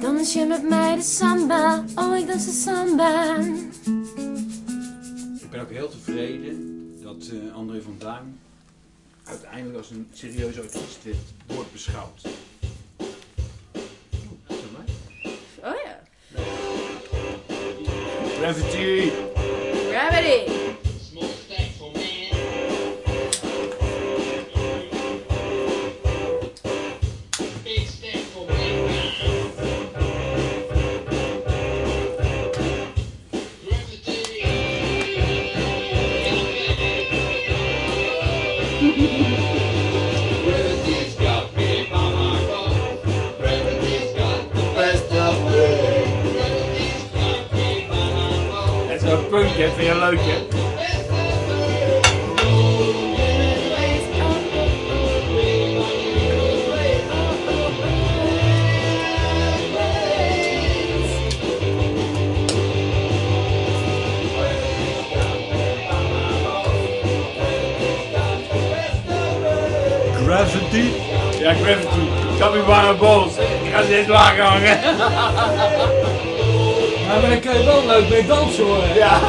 Dans je met mij de samba. Oh, ik dans de samba. Ik ben ook heel tevreden dat eh, André van Duin uiteindelijk als een serieus artiest wordt beschouwd. Oeh, is dat mij? Oh ja. Gravity. Vind je leuk hè? Gravity. Ja, Gravity. Capybara Balls. Ik ga steeds lager hangen. Maar daar kan je wel leuk mee dansen hoor. Ja.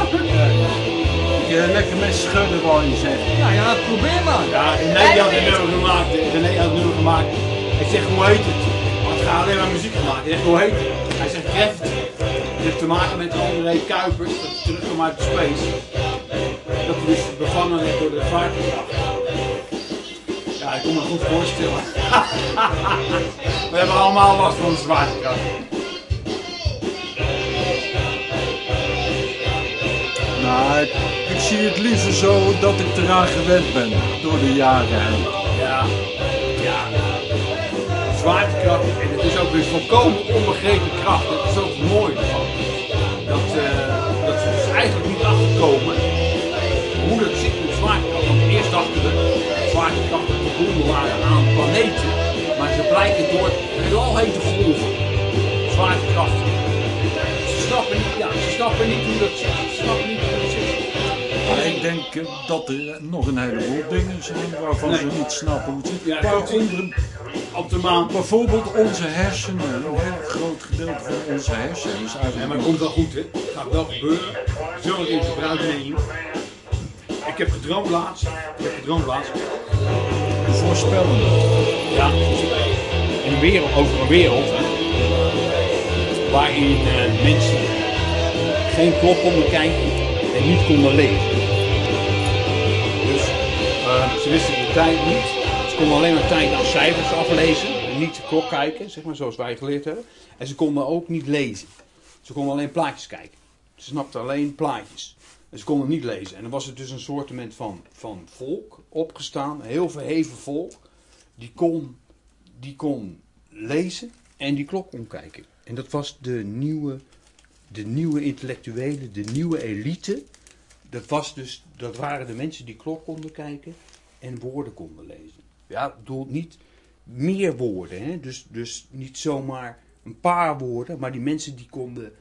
Je lekker met schudden wou je zeggen. Ja, ja, probeer maar. Ja, René had een nummer gemaakt. eh, René had een nummer gemaakt. Ik zeg, hoe heet het? Want het gaat alleen maar muziek gemaakt. Ik zeg, hoe heet het? Hij zegt, Gravity. Het heeft te maken met André Kuipers, dat terugkwam uit de space. Dat hij dus bevangen werd door de zwaartekracht. Ja, ik kon me goed voorstellen. [laughs] We hebben allemaal last van de zwaartekracht. Nou, ik, zie het liever zo dat ik eraan gewend ben door de jaren. Ja, ja. Zwaartekracht, en het is ook dus volkomen onbegrepen kracht. Dat is ook het mooie ervan. Dat, eh, dat ze dus eigenlijk niet achterkomen hoe dat zit met zwaartekracht. Want eerst dachten we dat zwaartekrachten verbonden waren aan planeten. Maar ze blijken door heelal heen te golven. Zwaartekracht. Ze snappen niet, ja, ze snappen niet hoe dat zit. Ik denk eh, dat er nog een heleboel dingen zijn waarvan ze niet snappen hoe het zit. Waaronder Op de maan. bijvoorbeeld onze hersenen. Een heel groot gedeelte van onze hersenen is Ja, eigenlijk maar het komt wel goed, hè? Het gaat wel gebeuren. We zullen het in gebruik nemen. Ik heb gedroomd laatst. Ik heb gedroomd laatst. voorspellend. Ja. In een wereld, over een wereld. Hè? waarin eh, mensen geen klok konden kijken niet konden lezen. Dus eh, ze wisten de tijd niet. Ze konden alleen maar tijd aan cijfers aflezen. En niet de klok kijken, zeg maar, zoals wij geleerd hebben. En ze konden ook niet lezen. Ze konden alleen plaatjes kijken. Ze snapten alleen plaatjes. En ze konden niet lezen. En dan was het dus een soortement van, van volk opgestaan. Heel verheven volk. Die kon, die kon lezen en die klok kon kijken. En dat was de nieuwe, de nieuwe intellectuelen, de nieuwe elite. Dat, was dus, dat waren de mensen die klok konden kijken en woorden konden lezen. Ja, bedoel niet meer woorden. Hè? Dus, dus niet zomaar een paar woorden. Maar die mensen die konden,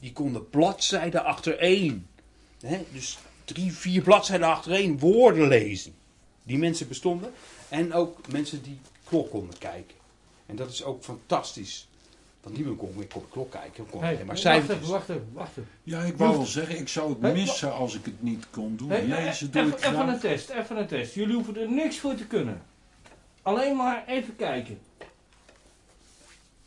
die konden bladzijden achtereen. Hè? Dus drie, vier bladzijden achtereen woorden lezen. Die mensen bestonden. En ook mensen die klok konden kijken. En dat is ook fantastisch. Want niemand kon meer op de klok kijken. Kon Hey, alleen maar wacht even, wacht even, wacht even. Ja, ik wou wel zeggen, ik zou het missen als ik het niet kon doen. Hey, Lezen doe even, ik even een test, even een test. Jullie hoeven er niks voor te kunnen. Alleen maar even kijken.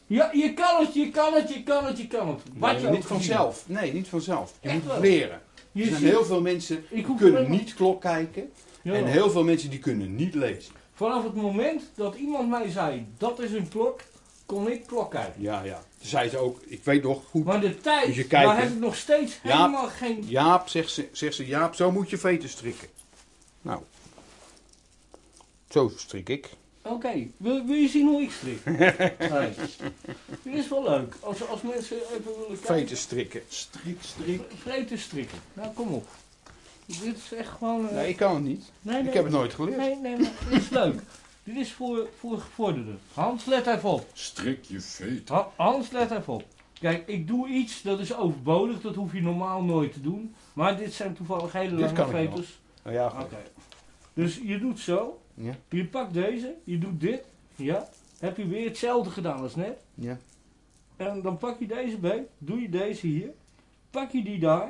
Ja, je kan het, je kan het, je kan het, je kan het. Wat Nee, je niet vanzelf. Nee, niet vanzelf. Je Echt moet wel? leren. Je Er zijn ziet- heel veel mensen Ik die kunnen niet klok kijken. Ja. En heel veel mensen die kunnen niet lezen. Vanaf het moment dat iemand mij zei, dat is een klok, kon ik klok kijken. Ja, ja. Toen zei ze ook, ik weet nog goed. Maar de tijd, je daar heb ik nog steeds helemaal geen... Jaap, zegt ze, zegt ze, Jaap, zo moet je veten strikken. Nou, zo strik ik. Oké, wil, wil je zien hoe ik strik? [laughs] nee. Dit is wel leuk. Als, als mensen even willen kijken. Veten strikken. Strik, strik. Vreten strikken. Nou, kom op. Dit is echt gewoon... eh, Nee, ik kan het niet. nee, nee. Ik heb het nooit geleerd. Nee, nee, maar dit is leuk. Dit is voor, voor gevorderden. Hans, let even op. Strik je veet. Ha- Hans, let even op. Kijk, ik doe iets dat is overbodig. Dat hoef je normaal nooit te doen. Maar dit zijn toevallig hele Dit lange veters. Nou ja, Oké. goed. Dus je doet zo. Ja. Je pakt deze. Je doet dit. Ja. Heb je weer hetzelfde gedaan als net. Ja. En dan pak je deze bij. Doe je deze hier. Pak je die daar.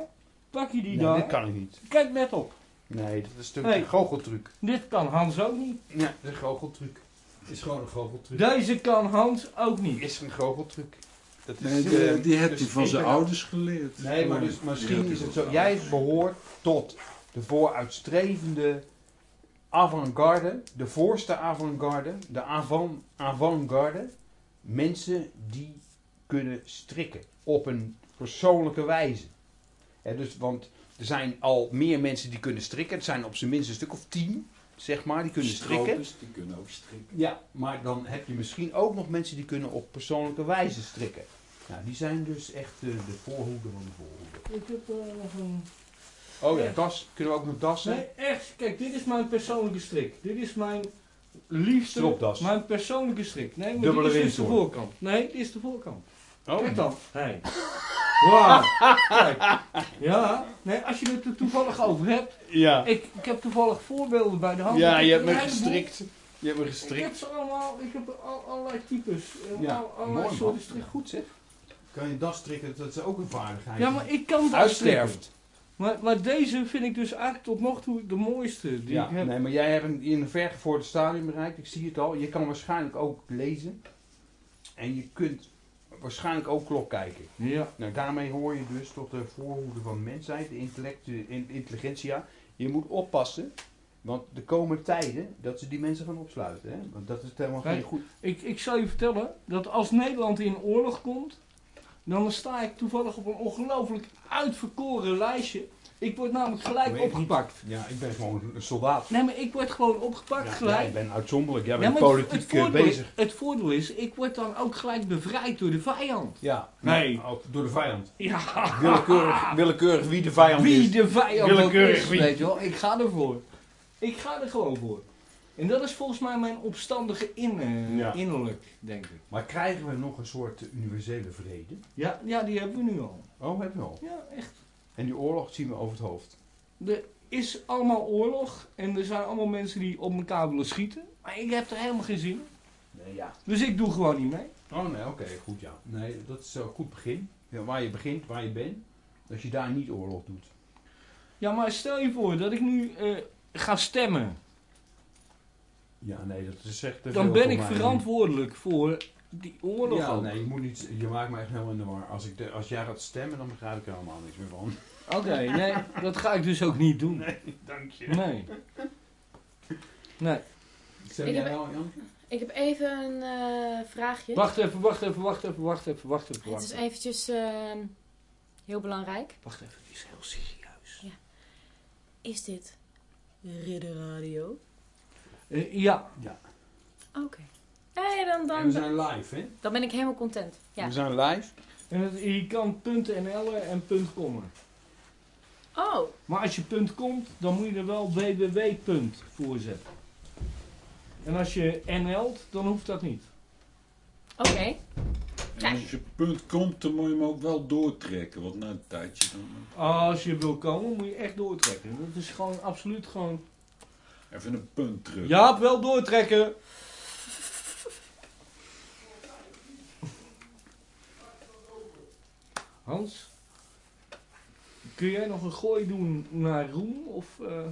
Pak je die Nee, daar. dit kan ik niet. Kijk net op. Nee, dat is een Nee. een goocheltruc. Dit kan Hans ook niet. Ja, dat is een goocheltruc. Is gewoon een goocheltruc. Deze kan Hans ook niet. is een goocheltruc. Dat is, Nee, die, die heeft dus hij van zijn ouders geleerd. Nee, maar dus, misschien is het zo. Jij behoort tot de vooruitstrevende avant-garde, de voorste avant-garde, de avant- avant-garde. Mensen die kunnen strikken op een persoonlijke wijze. Hè, dus, want zijn al meer mensen die kunnen strikken. Het zijn op zijn minst een stuk of tien, zeg maar, die kunnen strikken. Die kunnen ook strikken. Ja, maar dan heb je misschien ook nog mensen die kunnen op persoonlijke wijze strikken. Nou, die zijn dus echt de voorhoede van de voorhoede. Ik heb eh, nog een... Oh ja, das. Kunnen we ook nog dassen? Nee, echt. Kijk, dit is mijn persoonlijke strik. Dit is mijn liefste... Stropdas. Mijn persoonlijke strik. Nee, maar Dubbele dit is dus de voorkant. Nee, dit is de voorkant. Oh, Kijk dan. Hey. [laughs] Wauw. Kijk. Ja. Nee, als je het er toevallig over hebt. Ja. Ik, ik heb toevallig voorbeelden bij de hand. Ja, je heb hebt me gestrikt. Je hebt me Ik heb gestrikt. ze allemaal, ik heb al, allerlei types, eh, Ja, al, allerlei mooi, soorten man. strik. Goed zeg. Kan je das strikken? Dat is ook een vaardigheid. Ja, maar ik kan dat strikken. Uitsterft. Maar, maar deze vind ik dus eigenlijk tot nog toe de mooiste die Ja, ik heb. nee, maar jij hebt een, in een vergevorderd stadium bereikt. Ik zie het al. Je kan waarschijnlijk ook lezen. En je kunt waarschijnlijk ook klok kijken. Ja. Nou, daarmee hoor je dus tot de voorhoede van mensheid, de intellect, de in- intelligentia. Je moet oppassen, want er komen tijden dat ze die mensen gaan opsluiten. Hè? Want dat is helemaal geen goed. Ik, ik zal je vertellen dat als Nederland in oorlog komt, dan sta ik toevallig op een ongelooflijk uitverkoren lijstje. Ik word namelijk gelijk niet. opgepakt. Ja, ik ben gewoon een soldaat. Nee, maar ik word gewoon opgepakt Ja, gelijk. jij bent uitzonderlijk. Jij Ja, bent politiek het, eh, voordeel, bezig. het voordeel is, ik word dan ook gelijk bevrijd door de vijand. Ja, Nee. door de vijand. Ja, Willekeurig, [laughs] willekeurig wie de vijand wie is. de vijand ook Willekeurig is, wie. weet je wel. Ik ga ervoor. Ik ga er gewoon voor. En dat is volgens mij mijn opstandige in, eh, Ja. innerlijk, denk ik. Maar krijgen we nog een soort universele vrede? Ja, ja, die hebben we nu al. Oh, hebben we al. Ja, echt. En die oorlog zien we over het hoofd. Er is allemaal oorlog en er zijn allemaal mensen die op elkaar willen schieten. Maar ik heb er helemaal geen zin in. Nee, ja. Dus ik doe gewoon niet mee. Oh nee, oké, goed ja. Nee, dat is een goed begin. Ja, waar je begint, waar je bent. Dat je daar niet oorlog doet. Ja, maar stel je voor dat ik nu eh, ga stemmen. Ja, nee, dat is echt te Dan veel ben voor ik mij. verantwoordelijk voor die oorlog Ja, ook. nee, je, moet niet, je maakt me echt helemaal in de war. Als, ik de, als jij gaat stemmen, dan begrijp ik er helemaal niks meer van. Oké, nee, dat ga ik dus ook niet doen. Nee. Dank je. Nee. Nee. Stem Ik jij heb- wel, Jan? Ik heb even een eh, vraagje. Wacht even, wacht even, wacht even, wacht even, wacht even. Het Wacht is even, eventjes ehm, heel belangrijk. wacht even het is heel serieus. Is dit Ridder Radio? Eh, ja, Oké. Nee, dan, En we zijn live, hè? dan ben ik helemaal content. Ja. We zijn live. en het, je kan .nl en .com. Oh, Maar als je punt komt, dan moet je er wel www voor zetten. En als je NL't, dan hoeft dat niet. oké. En als je punt komt, dan moet je hem ook wel doortrekken. Want na een tijdje dan... Als je wil komen, moet je echt doortrekken. Dat is gewoon absoluut gewoon... Even een punt terug. Jaap, wel doortrekken! Hans? Kun jij nog een gooi doen naar Roem? Of, eh,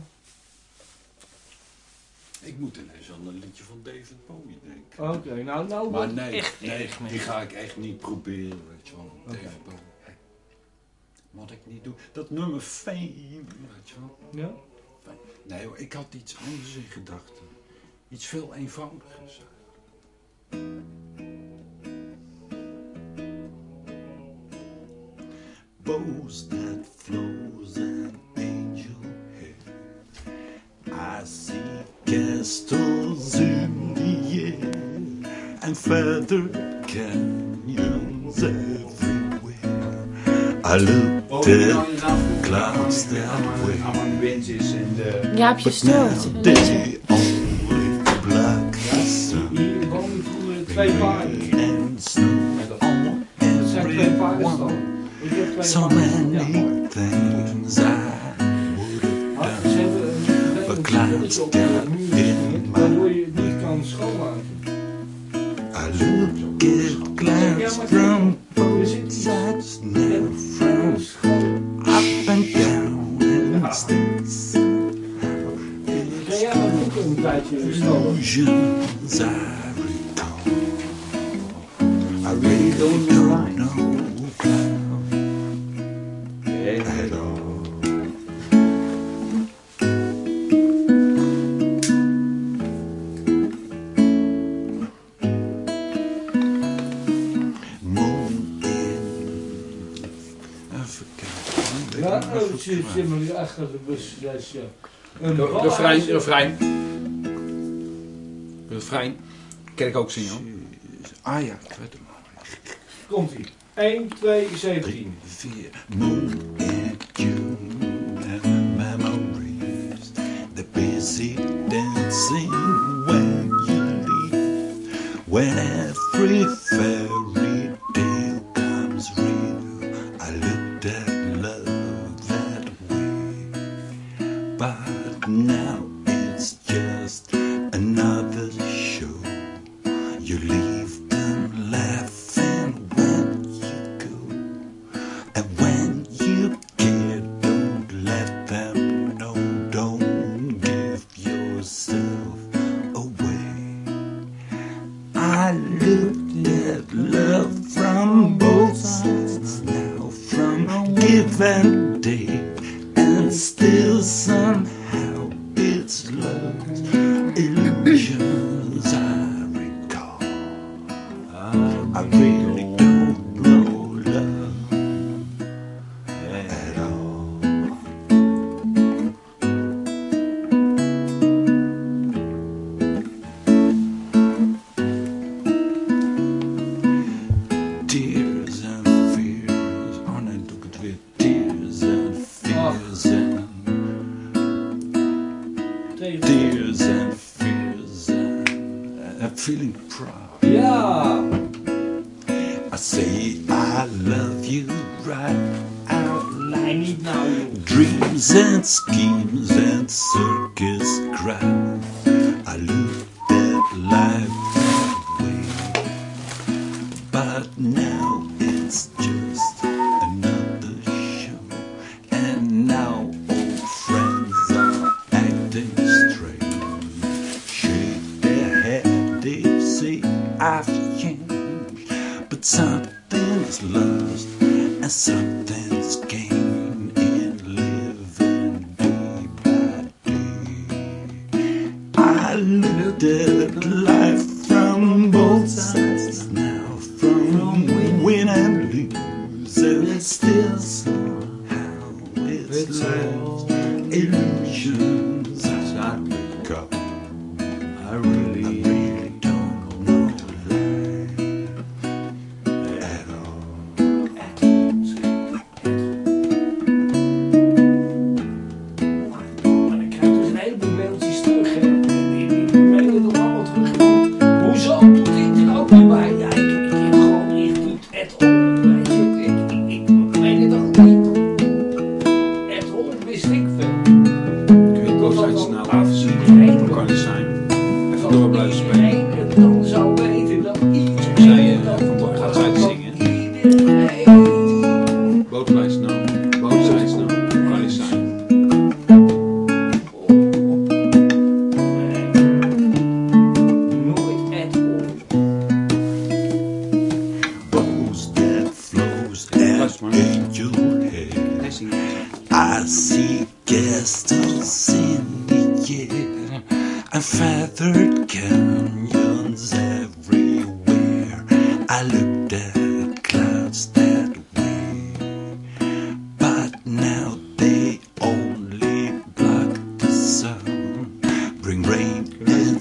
Ik moet ineens aan een liedje van David Bowie denken. Oké, nou, nou Maar nee, echt nee die ga ik echt niet proberen, weet je wel. Oké. David Bowie. Wat ik niet doe. Dat nummer Fame, weet je wel. Ja? Nee hoor, ik had iets anders in gedachten. Iets veel eenvoudigers. Bows that flows an angel hair. I see castles in the air and feathered canyons everywhere. I looked at clouds that way. Jaapje only sun Hier vroeger twee paarden. Dat zijn twee paarden everyone. stal. Ik heb twee So paarden. Ja, many mooi. things I would Ah, have Ze done. hebben een vervelend But clouds spelletje op de muur gesmeerd, waardoor je het niet kan schoonmaken. I look at clouds from both sides now, from up and down and states. Kun jij mijn boeken een tijdje stolen? Illusions I recall. I really don't know Ja, oh, het zit helemaal achter de busles, ja. Een de, refrein, refrein. Refrein. Kan ik ook zien, joh. Ah ja, weet hem. Komt-ie. 1, 2, 17. 4.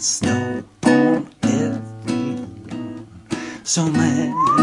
Snow on everyone. So many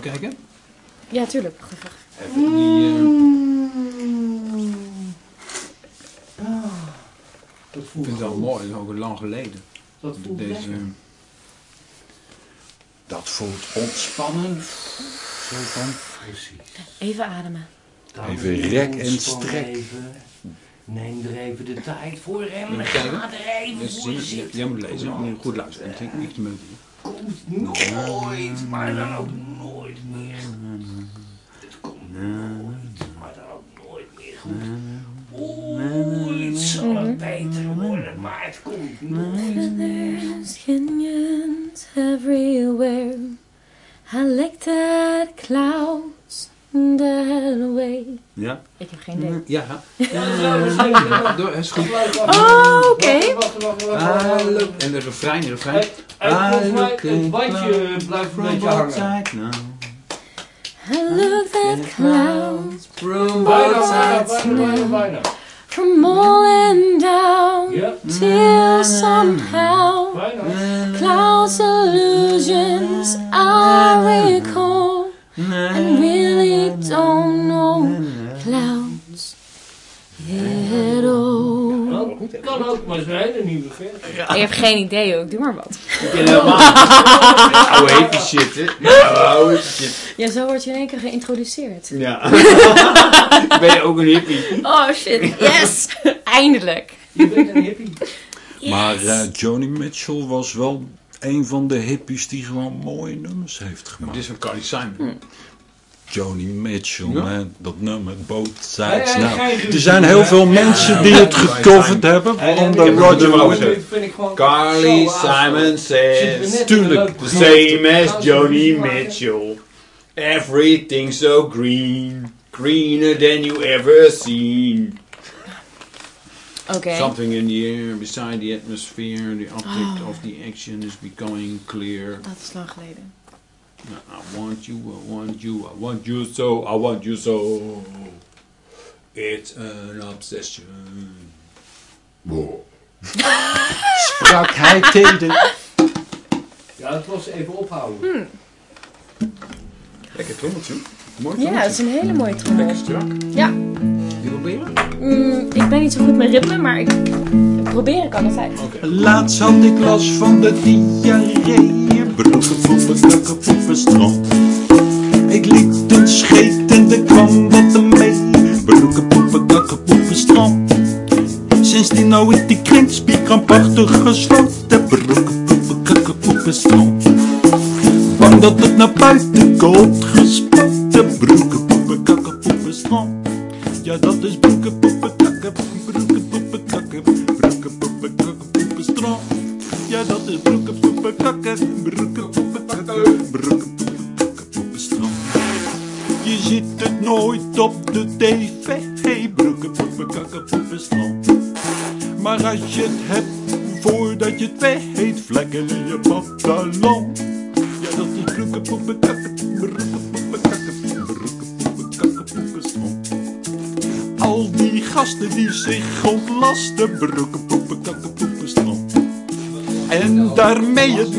cramp. Kijken. Ja, tuurlijk. Even die... eh, Dat ik voelt vind het wel mooi. Het is ook lang geleden. Dat voelt Deze... lekker. Dat voelt ontspannen. Zo van. Precies. Even ademen. Dan Even rek en strek. even. Neem er even de tijd voor en ga er even voor zitten. jij moet lezen. Je moet goed luisteren. Ik ik de melodie. Komt nooit, maar dan ook nooit meer. Het komt nooit, maar dan ook nooit meer goed. Het zal het beter worden, maar het komt nooit. There's canyons everywhere. I looked at clouds Ja? Ik heb geen idee. Ja. [laughs] Door, is goed. Oh, oké. Ah. En de refrein, de refrein. En volgens mij, look het at bandje blijft een beetje hangen. looked at clouds From both sides now. from all and down till somehow clouds illusions I recall and really don't know clouds at all. Nou, kan ook, maar zijn er niet meer. Ik heb geen idee ook, doe maar wat. Ik ken helemaal [laughs] Oude hippie shit, hè? Ja, oude shit. Ja, zo word je in één keer geïntroduceerd. Ja. [laughs] ben je ook een hippie? Oh shit, yes! Eindelijk. Je bent een hippie. Maar eh, Joni Mitchell was wel een van de hippies die gewoon mooie nummers heeft Dit gemaakt. is van Carly Simon. Joni Mitchell, Ja. hè, dat nummer, Both Sides hij- Er zijn heel veel mensen die het gecoverd hebben, waaronder ik heb Roger Waters. Dit Carly. Simon says Tuurlijk. The same as Joni maken? Mitchell. Everything so green. Greener than you ever seen. Okay. Something in the air, beside the atmosphere, the object of the action is becoming clear. Dat is lang geleden. I want you, I want you, I want you so, I want you so. It's an obsession. Wow. [laughs] Sprak hij tegen. Ja, dat was even ophouden. Hmm. Lekker trommeltje. Mooi trommeltje. Ja, het is een hele mooie trommel. Lekker strak. Ja je proberen? Mm, ik ben niet zo goed met ritme, maar ik, probeer het altijd. Okay. Laatst had ik last van de diarree. Broeken poepen, kakken, poepen, stront. Ik liet een scheet en er kwam wat hem mee. Poepen, kakken, poepen, strop. Sinds die nou is die kringspier krampachtig gesloten. broeken, poepen, kakken, poepen, stront. Bang dat het naar buiten komt, gespotte. broeken de kakken, poepen, snop. En daarmee het